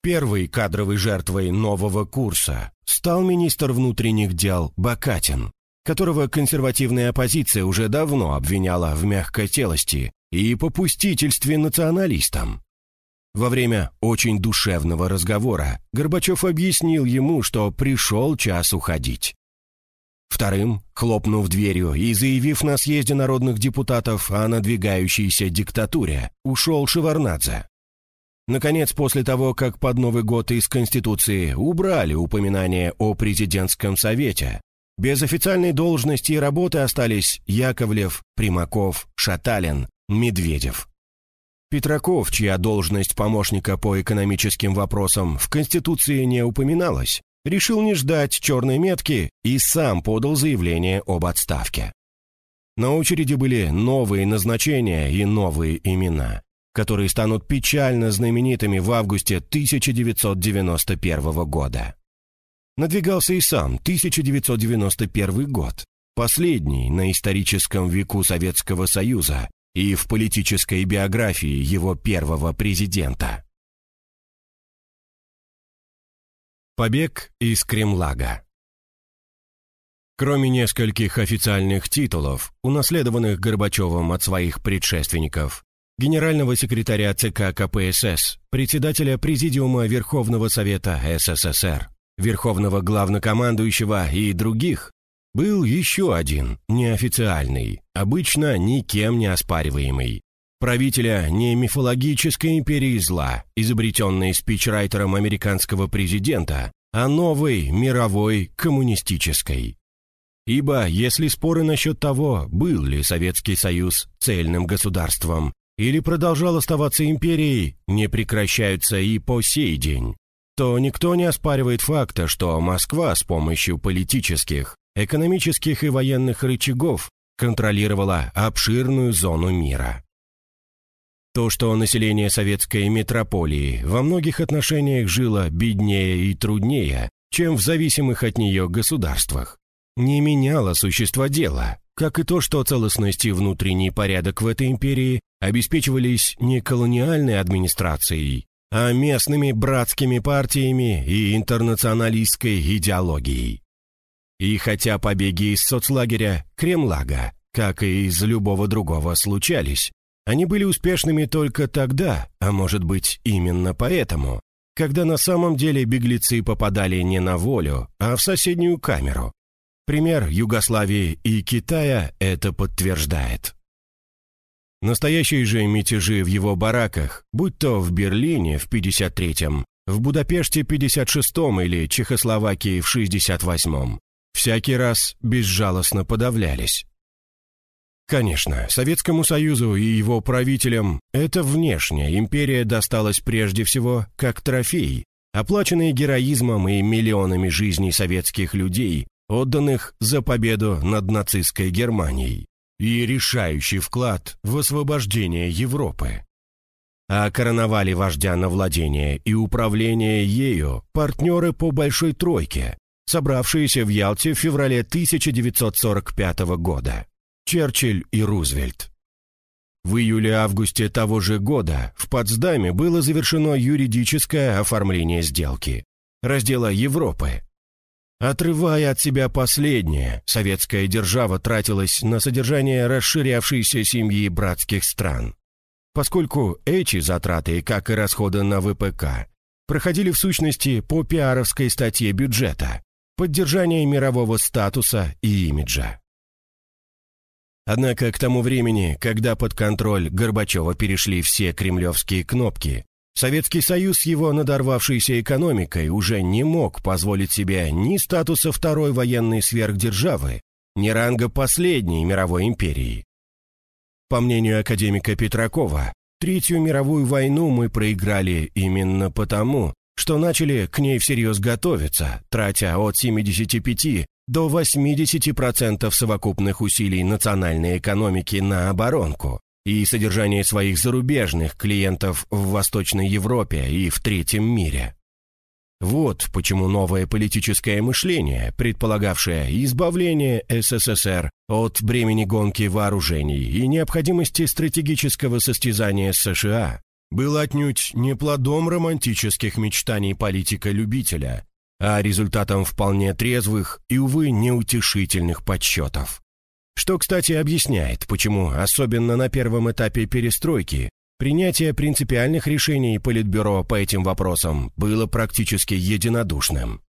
Первой кадровой жертвой нового курса стал министр внутренних дел Бакатин, которого консервативная оппозиция уже давно обвиняла в мягкотелости и попустительстве националистам. Во время очень душевного разговора Горбачев объяснил ему, что пришел час уходить. Вторым, хлопнув дверью и заявив на съезде народных депутатов о надвигающейся диктатуре, ушел Шеварнадзе. Наконец, после того, как под Новый год из Конституции убрали упоминание о президентском совете, без официальной должности и работы остались Яковлев, Примаков, Шаталин, Медведев. Петраков, чья должность помощника по экономическим вопросам в Конституции не упоминалась, решил не ждать черной метки и сам подал заявление об отставке. На очереди были новые назначения и новые имена, которые станут печально знаменитыми в августе 1991 года. Надвигался и сам 1991 год, последний на историческом веку Советского Союза, и в политической биографии его первого президента. Побег из Кремлага Кроме нескольких официальных титулов, унаследованных Горбачевым от своих предшественников, генерального секретаря ЦК КПСС, председателя Президиума Верховного Совета СССР, верховного главнокомандующего и других, был еще один, неофициальный, обычно никем не оспариваемый. Правителя не мифологической империи зла, изобретенной спичрайтером американского президента, а новой мировой коммунистической. Ибо если споры насчет того, был ли Советский Союз цельным государством или продолжал оставаться империей, не прекращаются и по сей день, то никто не оспаривает факта, что Москва с помощью политических, экономических и военных рычагов контролировала обширную зону мира. То, что население советской метрополии во многих отношениях жило беднее и труднее, чем в зависимых от нее государствах, не меняло существа дела, как и то, что целостность и внутренний порядок в этой империи обеспечивались не колониальной администрацией, а местными братскими партиями и интернационалистской идеологией. И хотя побеги из соцлагеря Кремлага, как и из любого другого, случались, они были успешными только тогда, а может быть именно поэтому, когда на самом деле беглецы попадали не на волю, а в соседнюю камеру. Пример Югославии и Китая это подтверждает. Настоящие же мятежи в его бараках, будь то в Берлине в 53-м, в Будапеште 56-м или Чехословакии в 68-м, всякий раз безжалостно подавлялись. Конечно, Советскому Союзу и его правителям эта внешняя империя досталась прежде всего как трофей, оплаченный героизмом и миллионами жизней советских людей, отданных за победу над нацистской Германией, и решающий вклад в освобождение Европы. А короновали вождя на владение и управление ею партнеры по Большой Тройке, собравшиеся в Ялте в феврале 1945 года. Черчилль и Рузвельт. В июле-августе того же года в Потсдаме было завершено юридическое оформление сделки, раздела Европы. Отрывая от себя последнее, советская держава тратилась на содержание расширявшейся семьи братских стран. Поскольку эти затраты, как и расходы на ВПК, проходили в сущности по пиаровской статье бюджета, поддержание мирового статуса и имиджа. Однако к тому времени, когда под контроль Горбачева перешли все кремлевские кнопки, Советский Союз его надорвавшейся экономикой уже не мог позволить себе ни статуса второй военной сверхдержавы, ни ранга последней мировой империи. По мнению академика Петракова, Третью мировую войну мы проиграли именно потому, что начали к ней всерьез готовиться, тратя от 75 до 80% совокупных усилий национальной экономики на оборонку и содержание своих зарубежных клиентов в Восточной Европе и в Третьем мире. Вот почему новое политическое мышление, предполагавшее избавление СССР от бремени гонки вооружений и необходимости стратегического состязания с США, было отнюдь не плодом романтических мечтаний политика-любителя, а результатом вполне трезвых и, увы, неутешительных подсчетов. Что, кстати, объясняет, почему, особенно на первом этапе перестройки, принятие принципиальных решений Политбюро по этим вопросам было практически единодушным.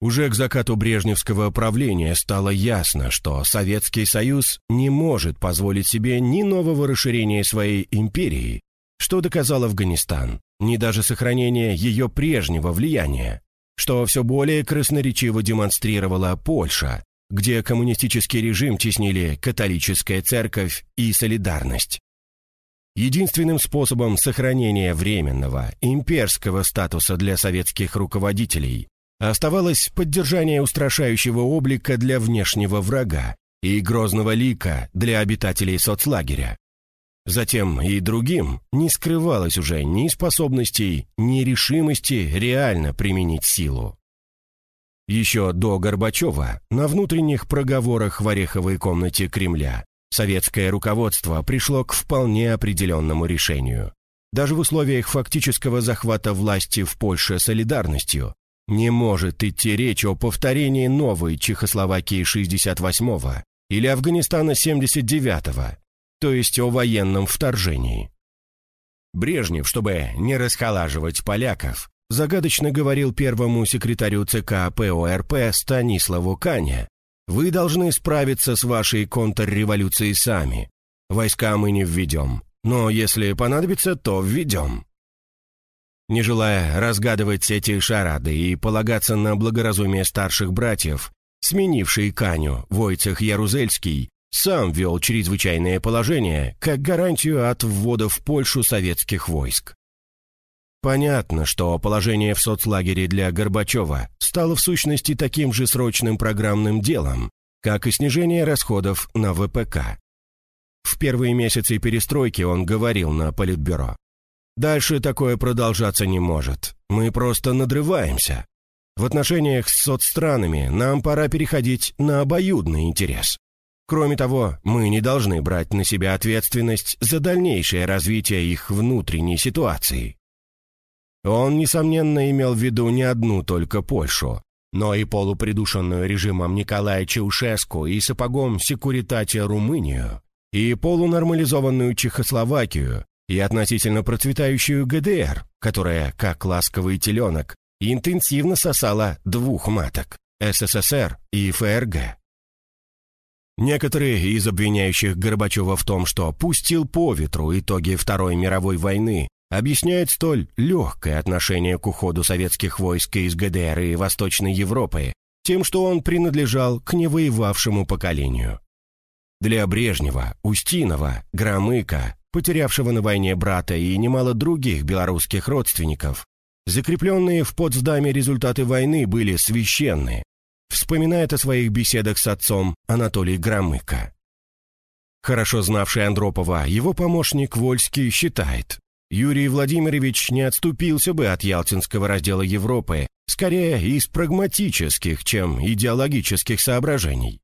Уже к закату Брежневского правления стало ясно, что Советский Союз не может позволить себе ни нового расширения своей империи, что доказал Афганистан, ни даже сохранение ее прежнего влияния, что все более красноречиво демонстрировала Польша, где коммунистический режим теснили католическая церковь и солидарность. Единственным способом сохранения временного имперского статуса для советских руководителей оставалось поддержание устрашающего облика для внешнего врага и грозного лика для обитателей соцлагеря. Затем и другим не скрывалось уже ни способностей, ни решимости реально применить силу. Еще до Горбачева на внутренних проговорах в Ореховой комнате Кремля советское руководство пришло к вполне определенному решению. Даже в условиях фактического захвата власти в Польше солидарностью не может идти речь о повторении новой Чехословакии 68-го или Афганистана 79-го, то есть о военном вторжении. Брежнев, чтобы не расхолаживать поляков, загадочно говорил первому секретарю ЦК ПОРП Станиславу Каня, «Вы должны справиться с вашей контрреволюцией сами. Войска мы не введем, но если понадобится, то введем». Не желая разгадывать эти шарады и полагаться на благоразумие старших братьев, сменивший Каню Войцех Ярузельский сам ввел чрезвычайное положение как гарантию от ввода в Польшу советских войск. Понятно, что положение в соцлагере для Горбачева стало в сущности таким же срочным программным делом, как и снижение расходов на ВПК. В первые месяцы перестройки он говорил на Политбюро. «Дальше такое продолжаться не может. Мы просто надрываемся. В отношениях с соцстранами нам пора переходить на обоюдный интерес. Кроме того, мы не должны брать на себя ответственность за дальнейшее развитие их внутренней ситуации. Он, несомненно, имел в виду не одну только Польшу, но и полупридушенную режимом Николая Чаушеску и сапогом секуритати Румынию, и полунормализованную Чехословакию, и относительно процветающую ГДР, которая, как ласковый теленок, интенсивно сосала двух маток – СССР и ФРГ. Некоторые из обвиняющих Горбачева в том, что пустил по ветру итоги Второй мировой войны, объясняют столь легкое отношение к уходу советских войск из ГДР и Восточной Европы тем, что он принадлежал к невоевавшему поколению. Для Брежнева, Устинова, Громыка, потерявшего на войне брата и немало других белорусских родственников, закрепленные в Потсдаме результаты войны были священны, вспоминает о своих беседах с отцом Анатолий Громыко. Хорошо знавший Андропова, его помощник Вольский считает, Юрий Владимирович не отступился бы от Ялтинского раздела Европы, скорее из прагматических, чем идеологических соображений.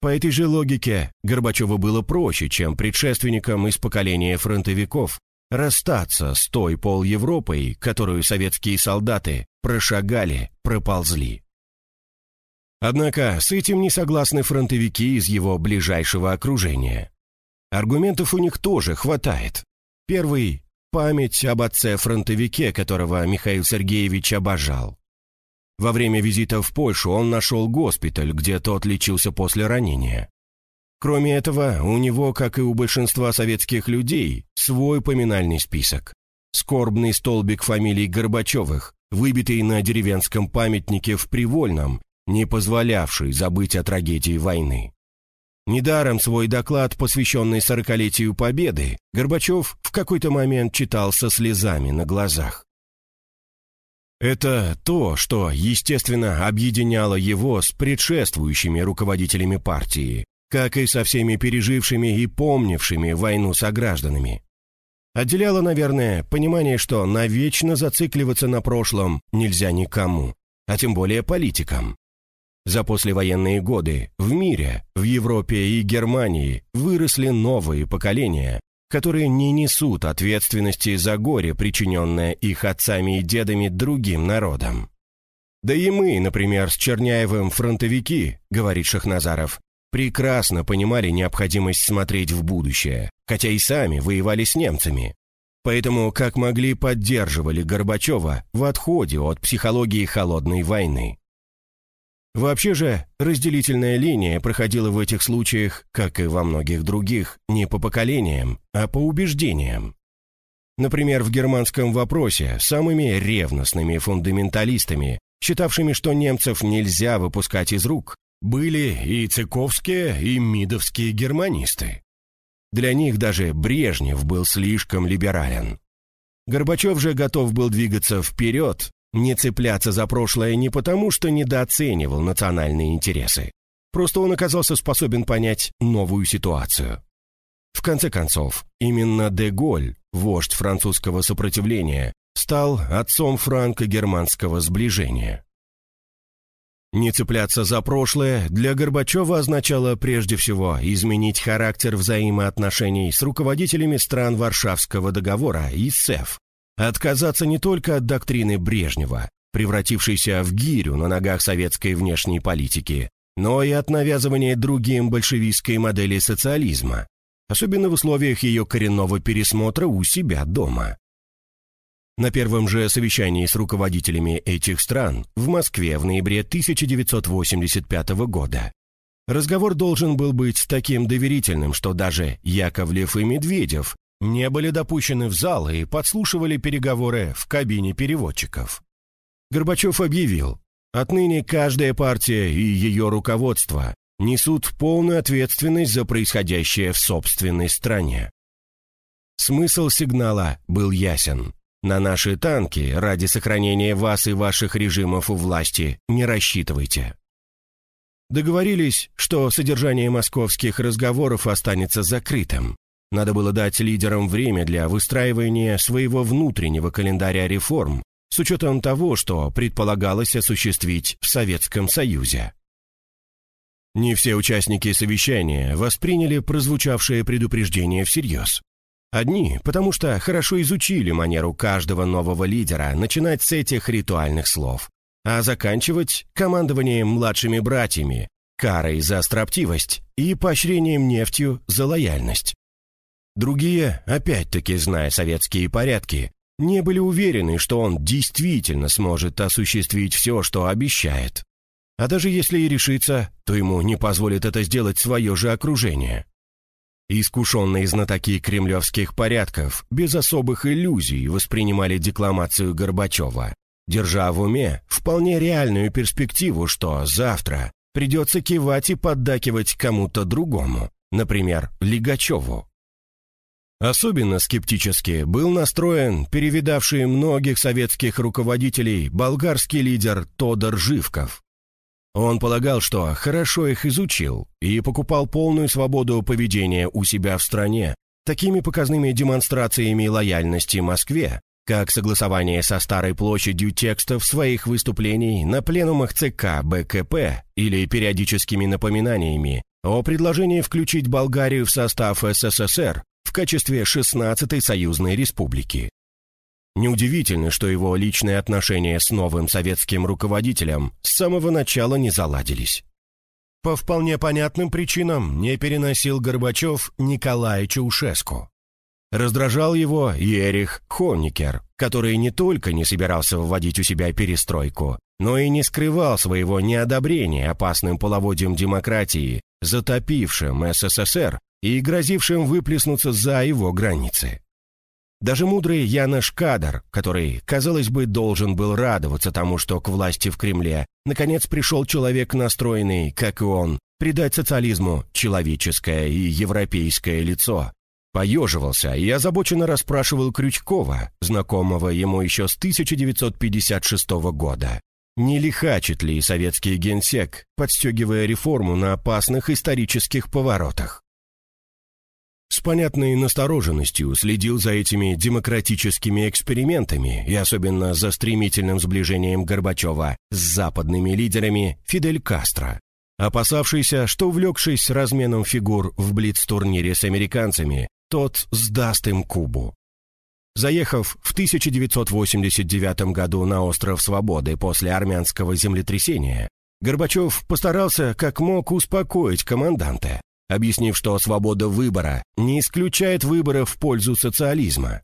По этой же логике Горбачеву было проще, чем предшественникам из поколения фронтовиков, расстаться с той пол Европой, которую советские солдаты прошагали, проползли. Однако с этим не согласны фронтовики из его ближайшего окружения. Аргументов у них тоже хватает. Первый – память об отце-фронтовике, которого Михаил Сергеевич обожал. Во время визита в Польшу он нашел госпиталь, где тот лечился после ранения. Кроме этого, у него, как и у большинства советских людей, свой поминальный список. Скорбный столбик фамилий Горбачевых, выбитый на деревенском памятнике в Привольном, не позволявший забыть о трагедии войны. Недаром свой доклад, посвященный сорокалетию Победы, Горбачев в какой-то момент читал со слезами на глазах. Это то, что, естественно, объединяло его с предшествующими руководителями партии, как и со всеми пережившими и помнившими войну согражданами. Отделяло, наверное, понимание, что навечно зацикливаться на прошлом нельзя никому, а тем более политикам. За послевоенные годы в мире, в Европе и Германии выросли новые поколения, которые не несут ответственности за горе, причиненное их отцами и дедами другим народам. Да и мы, например, с Черняевым фронтовики, говорит Шахназаров, прекрасно понимали необходимость смотреть в будущее, хотя и сами воевали с немцами. Поэтому, как могли, поддерживали Горбачева в отходе от психологии холодной войны. Вообще же, разделительная линия проходила в этих случаях, как и во многих других, не по поколениям, а по убеждениям. Например, в германском вопросе самыми ревностными фундаменталистами, считавшими, что немцев нельзя выпускать из рук, были и цыковские, и мидовские германисты. Для них даже Брежнев был слишком либерален. Горбачев же готов был двигаться вперед, не цепляться за прошлое не потому, что недооценивал национальные интересы. Просто он оказался способен понять новую ситуацию. В конце концов, именно де Голь, вождь французского сопротивления, стал отцом франко-германского сближения. Не цепляться за прошлое для Горбачева означало прежде всего изменить характер взаимоотношений с руководителями стран Варшавского договора и СЭФ, Отказаться не только от доктрины Брежнева, превратившейся в гирю на ногах советской внешней политики, но и от навязывания другим большевистской модели социализма, особенно в условиях ее коренного пересмотра у себя дома. На первом же совещании с руководителями этих стран в Москве в ноябре 1985 года разговор должен был быть таким доверительным, что даже Яковлев и Медведев не были допущены в зал и подслушивали переговоры в кабине переводчиков. Горбачев объявил, отныне каждая партия и ее руководство несут полную ответственность за происходящее в собственной стране. Смысл сигнала был ясен. На наши танки ради сохранения вас и ваших режимов у власти не рассчитывайте. Договорились, что содержание московских разговоров останется закрытым. Надо было дать лидерам время для выстраивания своего внутреннего календаря реформ с учетом того, что предполагалось осуществить в Советском Союзе. Не все участники совещания восприняли прозвучавшее предупреждение всерьез. Одни, потому что хорошо изучили манеру каждого нового лидера начинать с этих ритуальных слов, а заканчивать командованием младшими братьями, карой за строптивость и поощрением нефтью за лояльность. Другие, опять-таки зная советские порядки, не были уверены, что он действительно сможет осуществить все, что обещает. А даже если и решится, то ему не позволит это сделать свое же окружение. Искушенные знатоки кремлевских порядков без особых иллюзий воспринимали декламацию Горбачева. держа в уме вполне реальную перспективу, что завтра придется кивать и поддакивать кому-то другому, например, Лигачеву. Особенно скептически был настроен перевидавший многих советских руководителей болгарский лидер Тодор Живков. Он полагал, что хорошо их изучил и покупал полную свободу поведения у себя в стране такими показными демонстрациями лояльности Москве, как согласование со Старой площадью текстов своих выступлений на пленумах ЦК БКП или периодическими напоминаниями о предложении включить Болгарию в состав СССР в качестве 16-й союзной республики. Неудивительно, что его личные отношения с новым советским руководителем с самого начала не заладились. По вполне понятным причинам не переносил Горбачев Николая Чаушеску. Раздражал его и Эрих который не только не собирался вводить у себя перестройку, но и не скрывал своего неодобрения опасным половодьем демократии, затопившим СССР и грозившим выплеснуться за его границы. Даже мудрый Янош Кадр, который, казалось бы, должен был радоваться тому, что к власти в Кремле наконец пришел человек, настроенный, как и он, придать социализму человеческое и европейское лицо, поеживался и озабоченно расспрашивал Крючкова, знакомого ему еще с 1956 года. Не лихачит ли советский генсек, подстегивая реформу на опасных исторических поворотах? С понятной настороженностью следил за этими демократическими экспериментами и особенно за стремительным сближением Горбачева с западными лидерами Фидель Кастро, опасавшийся, что, увлекшись разменом фигур в блиц-турнире с американцами, тот сдаст им Кубу. Заехав в 1989 году на остров Свободы после армянского землетрясения, Горбачев постарался как мог успокоить команданта, объяснив, что свобода выбора не исключает выбора в пользу социализма.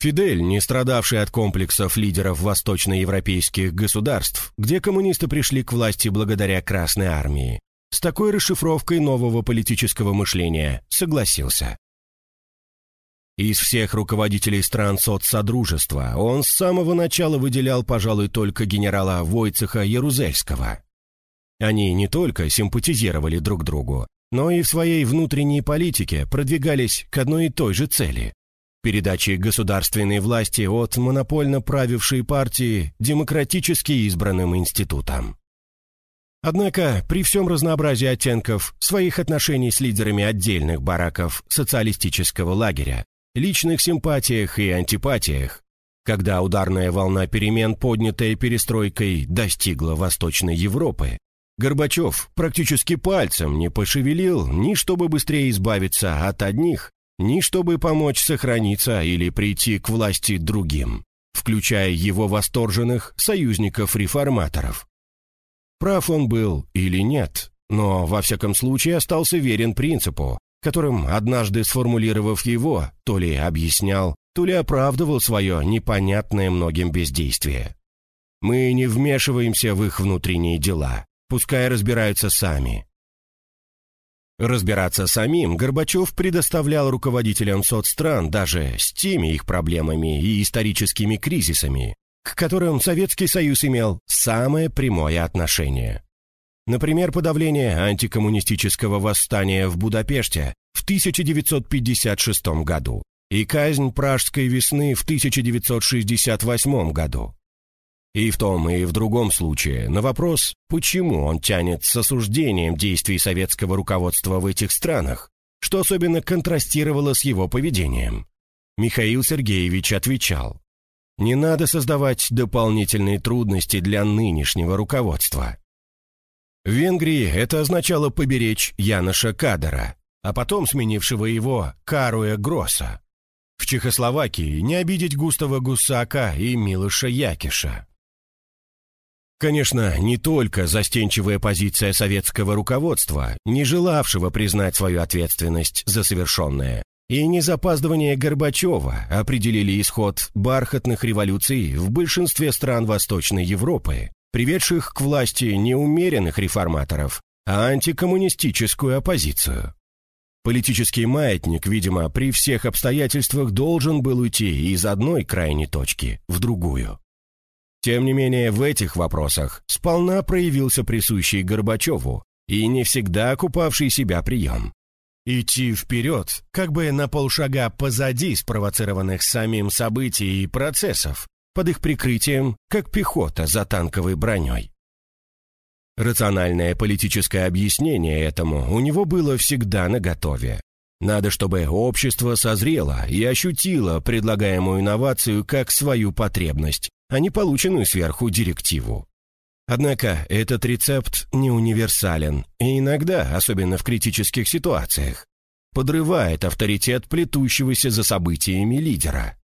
Фидель, не страдавший от комплексов лидеров восточноевропейских государств, где коммунисты пришли к власти благодаря Красной армии, с такой расшифровкой нового политического мышления согласился. Из всех руководителей стран соцсодружества он с самого начала выделял, пожалуй, только генерала Войцеха Ярузельского. Они не только симпатизировали друг другу, но и в своей внутренней политике продвигались к одной и той же цели – передаче государственной власти от монопольно правившей партии демократически избранным институтам. Однако, при всем разнообразии оттенков своих отношений с лидерами отдельных бараков социалистического лагеря, личных симпатиях и антипатиях, когда ударная волна перемен, поднятая перестройкой, достигла Восточной Европы, Горбачев практически пальцем не пошевелил ни чтобы быстрее избавиться от одних, ни чтобы помочь сохраниться или прийти к власти другим, включая его восторженных союзников-реформаторов. Прав он был или нет, но во всяком случае остался верен принципу, которым, однажды сформулировав его, то ли объяснял, то ли оправдывал свое непонятное многим бездействие. Мы не вмешиваемся в их внутренние дела, Пускай разбираются сами. Разбираться самим Горбачев предоставлял руководителям соцстран даже с теми их проблемами и историческими кризисами, к которым Советский Союз имел самое прямое отношение. Например, подавление антикоммунистического восстания в Будапеште в 1956 году и казнь Пражской весны в 1968 году. И в том, и в другом случае на вопрос, почему он тянет с осуждением действий советского руководства в этих странах, что особенно контрастировало с его поведением. Михаил Сергеевич отвечал, «Не надо создавать дополнительные трудности для нынешнего руководства». В Венгрии это означало поберечь Яноша Кадера, а потом сменившего его Каруя Гросса. В Чехословакии не обидеть Густава Гусака и Милоша Якиша. Конечно, не только застенчивая позиция советского руководства, не желавшего признать свою ответственность за совершенное, и не запаздывание Горбачева определили исход бархатных революций в большинстве стран Восточной Европы, приведших к власти не умеренных реформаторов, а антикоммунистическую оппозицию. Политический маятник, видимо, при всех обстоятельствах должен был уйти из одной крайней точки в другую. Тем не менее, в этих вопросах сполна проявился присущий Горбачеву и не всегда окупавший себя прием. Идти вперед, как бы на полшага позади спровоцированных самим событий и процессов, под их прикрытием, как пехота за танковой броней. Рациональное политическое объяснение этому у него было всегда наготове. Надо, чтобы общество созрело и ощутило предлагаемую инновацию как свою потребность, а не полученную сверху директиву. Однако этот рецепт не универсален и иногда, особенно в критических ситуациях, подрывает авторитет плетущегося за событиями лидера.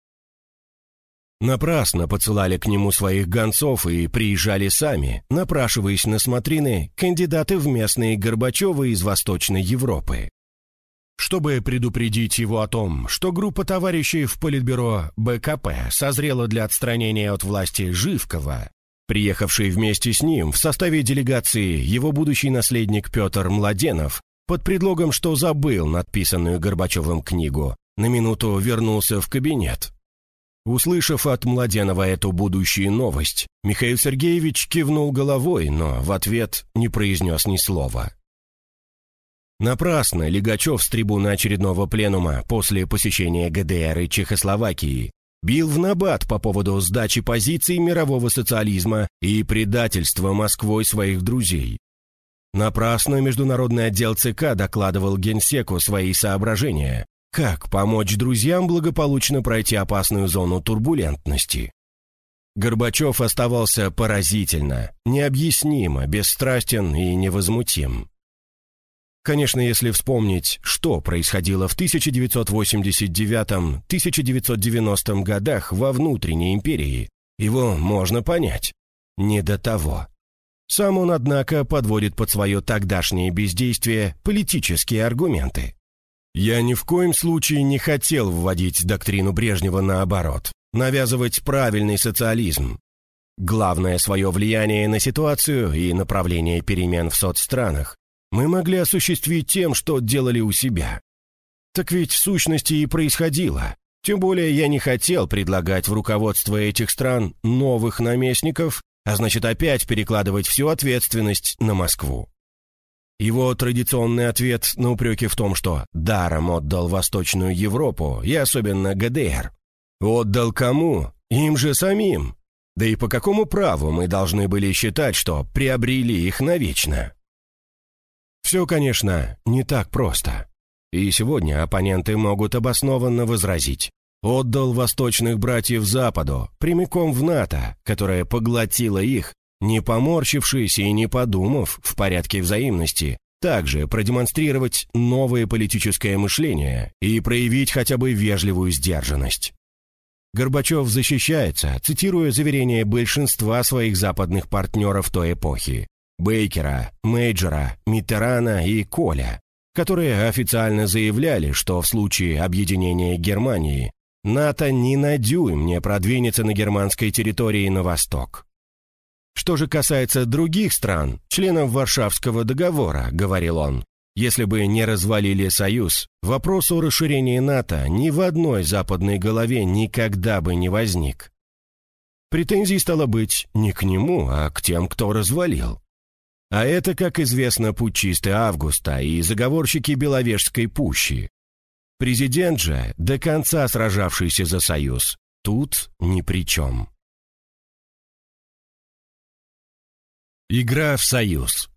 Напрасно посылали к нему своих гонцов и приезжали сами, напрашиваясь на смотрины кандидаты в местные Горбачевы из Восточной Европы. Чтобы предупредить его о том, что группа товарищей в Политбюро БКП созрела для отстранения от власти Живкова, приехавший вместе с ним в составе делегации его будущий наследник Петр Младенов, под предлогом, что забыл надписанную Горбачевым книгу, на минуту вернулся в кабинет, Услышав от Младенова эту будущую новость, Михаил Сергеевич кивнул головой, но в ответ не произнес ни слова. Напрасно Легачев с трибуны очередного пленума после посещения ГДР и Чехословакии бил в набат по поводу сдачи позиций мирового социализма и предательства Москвой своих друзей. Напрасно Международный отдел ЦК докладывал Генсеку свои соображения, как помочь друзьям благополучно пройти опасную зону турбулентности? Горбачев оставался поразительно, необъяснимо, бесстрастен и невозмутим. Конечно, если вспомнить, что происходило в 1989-1990 годах во внутренней империи, его можно понять. Не до того. Сам он, однако, подводит под свое тогдашнее бездействие политические аргументы. Я ни в коем случае не хотел вводить доктрину Брежнева наоборот, навязывать правильный социализм. Главное свое влияние на ситуацию и направление перемен в соцстранах мы могли осуществить тем, что делали у себя. Так ведь в сущности и происходило. Тем более я не хотел предлагать в руководство этих стран новых наместников, а значит опять перекладывать всю ответственность на Москву. Его традиционный ответ на упреки в том, что даром отдал Восточную Европу и особенно ГДР. Отдал кому? Им же самим. Да и по какому праву мы должны были считать, что приобрели их навечно? Все, конечно, не так просто. И сегодня оппоненты могут обоснованно возразить. Отдал восточных братьев Западу, прямиком в НАТО, которая поглотила их не поморщившись и не подумав в порядке взаимности, также продемонстрировать новое политическое мышление и проявить хотя бы вежливую сдержанность. Горбачев защищается, цитируя заверения большинства своих западных партнеров той эпохи – Бейкера, Мейджора, Миттерана и Коля, которые официально заявляли, что в случае объединения Германии НАТО ни на дюйм не продвинется на германской территории на восток. Что же касается других стран, членов Варшавского договора, говорил он, если бы не развалили Союз, вопрос о расширении НАТО ни в одной западной голове никогда бы не возник. Претензий стало быть не к нему, а к тем, кто развалил. А это, как известно, путчисты Августа и заговорщики Беловежской пущи. Президент же, до конца сражавшийся за Союз, тут ни при чем. Игра в союз.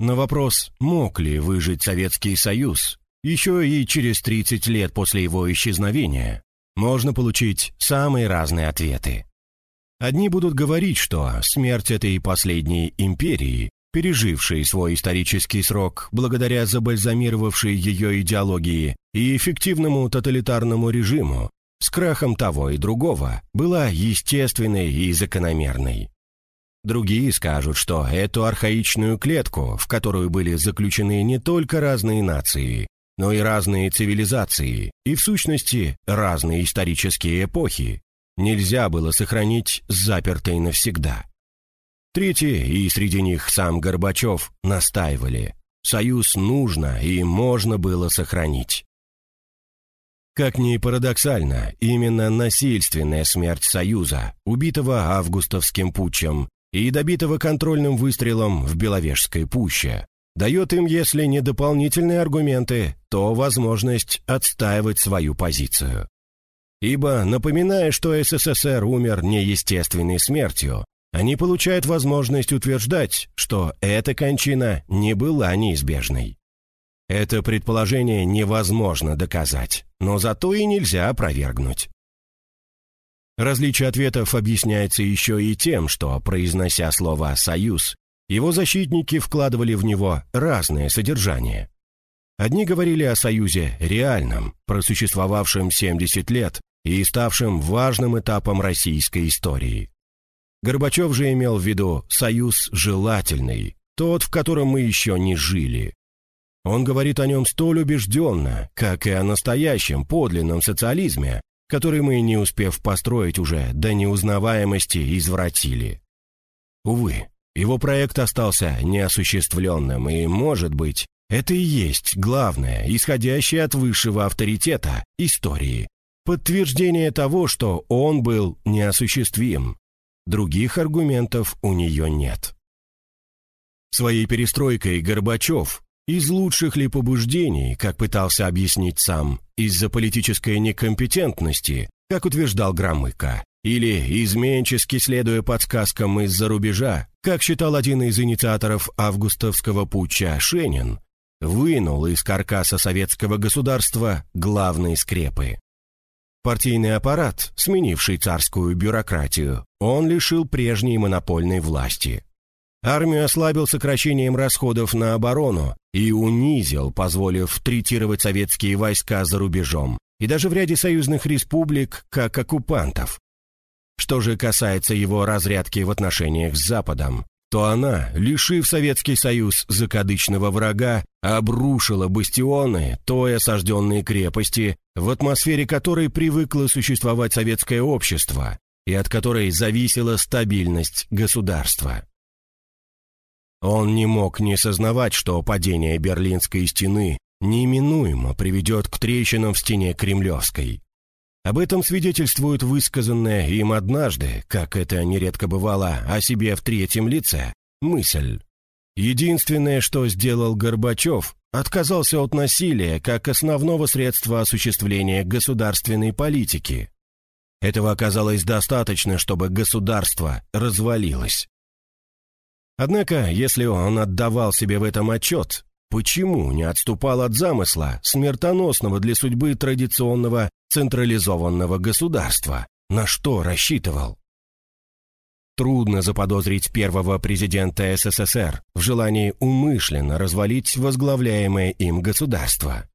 На вопрос, мог ли выжить Советский Союз, еще и через 30 лет после его исчезновения, можно получить самые разные ответы. Одни будут говорить, что смерть этой последней империи, пережившей свой исторический срок благодаря забальзамировавшей ее идеологии и эффективному тоталитарному режиму, с крахом того и другого, была естественной и закономерной. Другие скажут, что эту архаичную клетку, в которую были заключены не только разные нации, но и разные цивилизации, и в сущности разные исторические эпохи, нельзя было сохранить запертой навсегда. Третьи, и среди них сам Горбачев, настаивали. Союз нужно и можно было сохранить. Как ни парадоксально, именно насильственная смерть Союза, убитого августовским путчем и добитого контрольным выстрелом в Беловежской пуще, дает им, если не дополнительные аргументы, то возможность отстаивать свою позицию. Ибо, напоминая, что СССР умер неестественной смертью, они получают возможность утверждать, что эта кончина не была неизбежной. Это предположение невозможно доказать, но зато и нельзя опровергнуть. Различие ответов объясняется еще и тем, что, произнося слово «союз», его защитники вкладывали в него разное содержание. Одни говорили о союзе реальном, просуществовавшем 70 лет и ставшем важным этапом российской истории. Горбачев же имел в виду союз желательный, тот, в котором мы еще не жили. Он говорит о нем столь убежденно, как и о настоящем подлинном социализме, который мы, не успев построить уже до неузнаваемости, извратили. Увы, его проект остался неосуществленным, и, может быть, это и есть главное, исходящее от высшего авторитета истории, подтверждение того, что он был неосуществим. Других аргументов у нее нет. Своей перестройкой Горбачев, из лучших ли побуждений, как пытался объяснить сам, из-за политической некомпетентности, как утверждал Громыко, или изменчески следуя подсказкам из-за рубежа, как считал один из инициаторов августовского путча Шенин, вынул из каркаса советского государства главные скрепы. Партийный аппарат, сменивший царскую бюрократию, он лишил прежней монопольной власти. Армию ослабил сокращением расходов на оборону и унизил, позволив третировать советские войска за рубежом, и даже в ряде союзных республик как оккупантов, что же касается его разрядки в отношениях с Западом, то она, лишив Советский Союз закадычного врага, обрушила бастионы, той осажденные крепости, в атмосфере которой привыкло существовать советское общество и от которой зависела стабильность государства. Он не мог не сознавать, что падение Берлинской стены неминуемо приведет к трещинам в стене Кремлевской. Об этом свидетельствует высказанная им однажды, как это нередко бывало, о себе в третьем лице, мысль. Единственное, что сделал Горбачев, отказался от насилия как основного средства осуществления государственной политики. Этого оказалось достаточно, чтобы государство развалилось. Однако, если он отдавал себе в этом отчет, почему не отступал от замысла, смертоносного для судьбы традиционного централизованного государства. На что рассчитывал? Трудно заподозрить первого президента СССР в желании умышленно развалить возглавляемое им государство.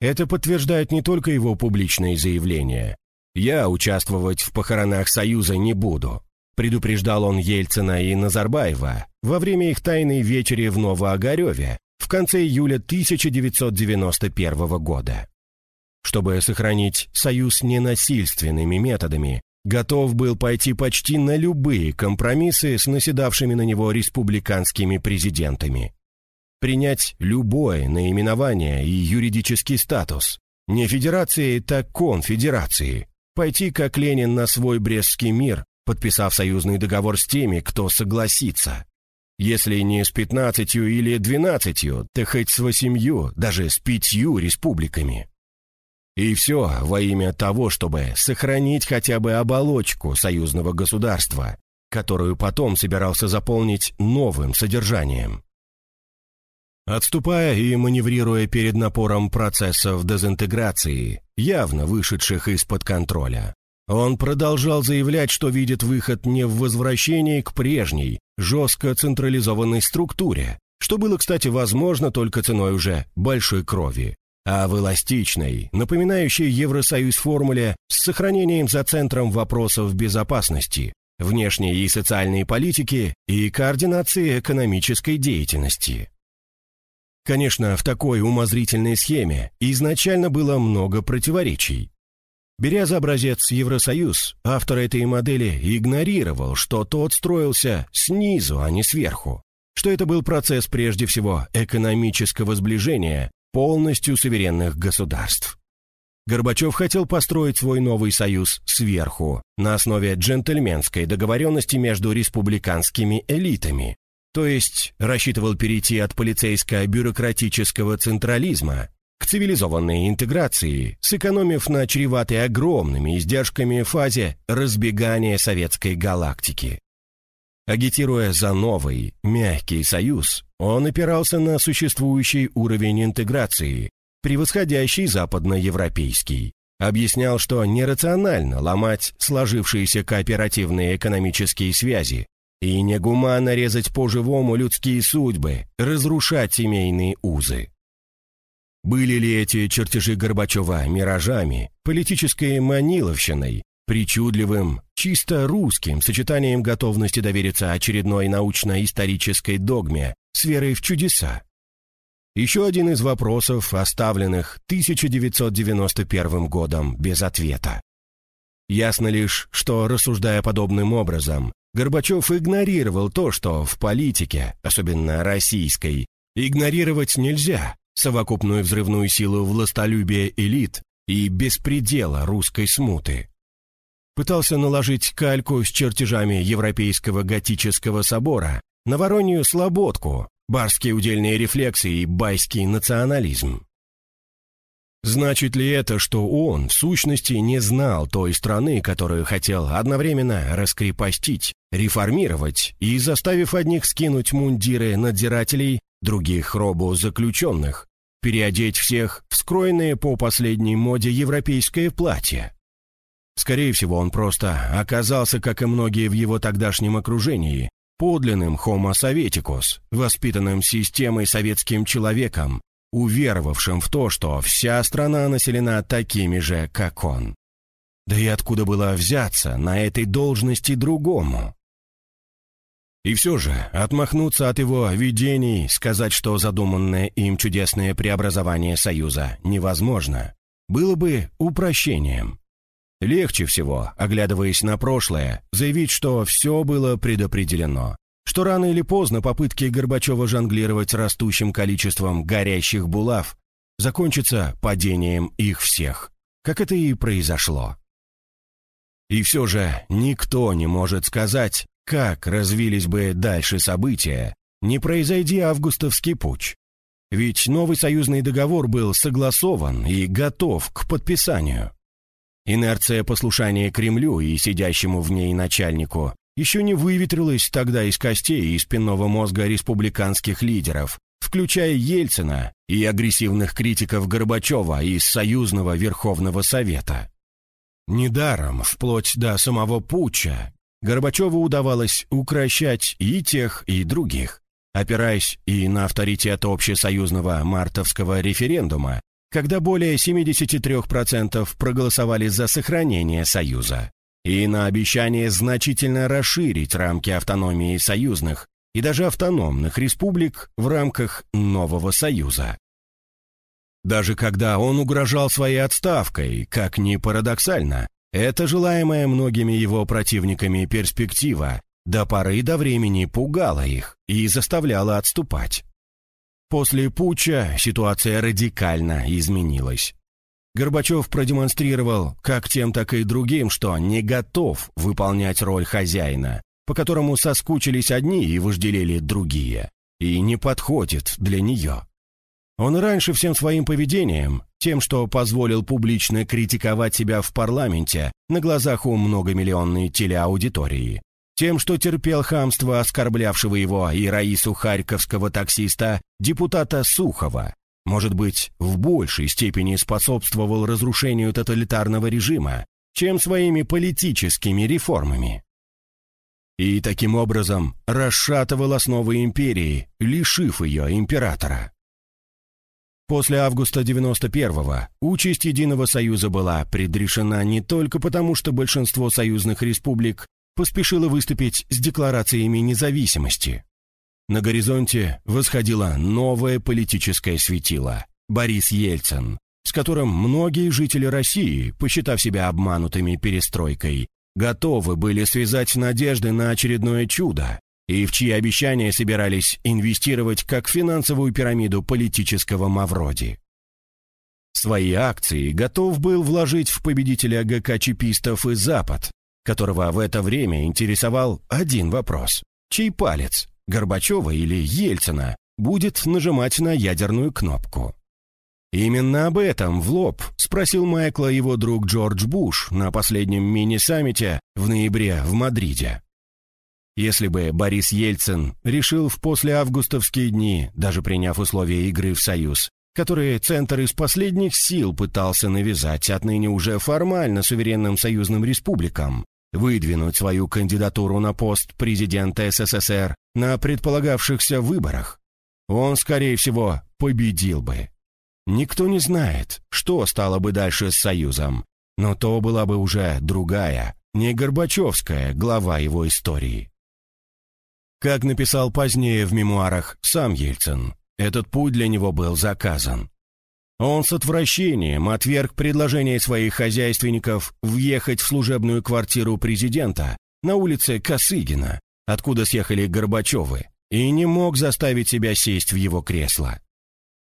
Это подтверждает не только его публичные заявления. «Я участвовать в похоронах Союза не буду», предупреждал он Ельцина и Назарбаева во время их тайной вечери в Новоогареве в конце июля 1991 года чтобы сохранить союз ненасильственными методами, готов был пойти почти на любые компромиссы с наседавшими на него республиканскими президентами. Принять любое наименование и юридический статус. Не федерации, так конфедерации. Пойти, как Ленин, на свой Брестский мир, подписав союзный договор с теми, кто согласится. Если не с пятнадцатью или двенадцатью, то хоть с восемью, даже с пятью республиками. И все во имя того, чтобы сохранить хотя бы оболочку союзного государства, которую потом собирался заполнить новым содержанием. Отступая и маневрируя перед напором процессов дезинтеграции, явно вышедших из-под контроля, он продолжал заявлять, что видит выход не в возвращении к прежней, жестко централизованной структуре, что было, кстати, возможно только ценой уже большой крови, а в эластичной, напоминающей Евросоюз формуле с сохранением за центром вопросов безопасности, внешней и социальной политики и координации экономической деятельности. Конечно, в такой умозрительной схеме изначально было много противоречий. Беря за образец Евросоюз, автор этой модели игнорировал, что тот строился снизу, а не сверху, что это был процесс прежде всего экономического сближения полностью суверенных государств. Горбачев хотел построить свой новый союз сверху, на основе джентльменской договоренности между республиканскими элитами, то есть рассчитывал перейти от полицейско-бюрократического централизма к цивилизованной интеграции, сэкономив на чреватой огромными издержками фазе разбегания советской галактики. Агитируя за новый, мягкий союз, он опирался на существующий уровень интеграции, превосходящий западноевропейский. Объяснял, что нерационально ломать сложившиеся кооперативные экономические связи и негуманно резать по-живому людские судьбы, разрушать семейные узы. Были ли эти чертежи Горбачева миражами, политической маниловщиной, причудливым, чисто русским сочетанием готовности довериться очередной научно-исторической догме с верой в чудеса? Еще один из вопросов, оставленных 1991 годом без ответа. Ясно лишь, что, рассуждая подобным образом, Горбачев игнорировал то, что в политике, особенно российской, игнорировать нельзя, совокупную взрывную силу властолюбия элит и беспредела русской смуты. Пытался наложить кальку с чертежами Европейского готического собора на Воронью слободку, барские удельные рефлексы и байский национализм. Значит ли это, что он, в сущности, не знал той страны, которую хотел одновременно раскрепостить, реформировать и, заставив одних скинуть мундиры надзирателей, других робу заключенных, переодеть всех в скроенные по последней моде европейское платье. Скорее всего, он просто оказался, как и многие в его тогдашнем окружении, подлинным homo советикус, воспитанным системой советским человеком, уверовавшим в то, что вся страна населена такими же, как он. Да и откуда было взяться на этой должности другому? И все же отмахнуться от его видений, сказать, что задуманное им чудесное преобразование Союза невозможно, было бы упрощением. Легче всего, оглядываясь на прошлое, заявить, что все было предопределено, что рано или поздно попытки Горбачева жонглировать растущим количеством горящих булав закончатся падением их всех, как это и произошло. И все же никто не может сказать, как развились бы дальше события, не произойди августовский путь? Ведь новый союзный договор был согласован и готов к подписанию. Инерция послушания Кремлю и сидящему в ней начальнику еще не выветрилась тогда из костей и спинного мозга республиканских лидеров, включая Ельцина и агрессивных критиков Горбачева из Союзного Верховного Совета. Недаром, вплоть до самого путча, Горбачеву удавалось укращать и тех, и других, опираясь и на авторитет общесоюзного мартовского референдума, когда более 73% проголосовали за сохранение Союза, и на обещание значительно расширить рамки автономии союзных и даже автономных республик в рамках нового Союза. Даже когда он угрожал своей отставкой, как ни парадоксально, эта желаемая многими его противниками перспектива до поры до времени пугала их и заставляла отступать. После путча ситуация радикально изменилась. Горбачев продемонстрировал как тем, так и другим, что не готов выполнять роль хозяина, по которому соскучились одни и вожделели другие, и не подходит для нее. Он раньше всем своим поведением, тем, что позволил публично критиковать себя в парламенте на глазах у многомиллионной телеаудитории, тем, что терпел хамство оскорблявшего его и Раису Харьковского таксиста депутата Сухова, может быть, в большей степени способствовал разрушению тоталитарного режима, чем своими политическими реформами. И таким образом расшатывал основы империи, лишив ее императора. После августа 91-го участь Единого Союза была предрешена не только потому, что большинство союзных республик поспешило выступить с декларациями независимости. На горизонте восходило новое политическое светило – Борис Ельцин, с которым многие жители России, посчитав себя обманутыми перестройкой, готовы были связать надежды на очередное чудо, и в чьи обещания собирались инвестировать как финансовую пирамиду политического Мавроди. Свои акции готов был вложить в победителя ГК чипистов и Запад, которого в это время интересовал один вопрос. Чей палец, Горбачева или Ельцина, будет нажимать на ядерную кнопку? Именно об этом в лоб спросил Майкла его друг Джордж Буш на последнем мини-саммите в ноябре в Мадриде. Если бы Борис Ельцин решил в послеавгустовские дни, даже приняв условия игры в Союз, которые Центр из последних сил пытался навязать отныне уже формально суверенным союзным республикам, выдвинуть свою кандидатуру на пост президента СССР на предполагавшихся выборах, он, скорее всего, победил бы. Никто не знает, что стало бы дальше с Союзом, но то была бы уже другая, не Горбачевская глава его истории. Как написал позднее в мемуарах сам Ельцин, этот путь для него был заказан. Он с отвращением отверг предложение своих хозяйственников въехать в служебную квартиру президента на улице Косыгина, откуда съехали Горбачевы, и не мог заставить себя сесть в его кресло.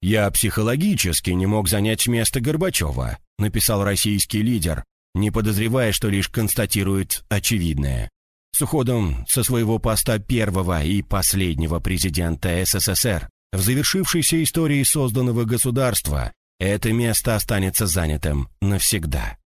«Я психологически не мог занять место Горбачева», написал российский лидер, не подозревая, что лишь констатирует очевидное. С уходом со своего поста первого и последнего президента СССР в завершившейся истории созданного государства это место останется занятым навсегда.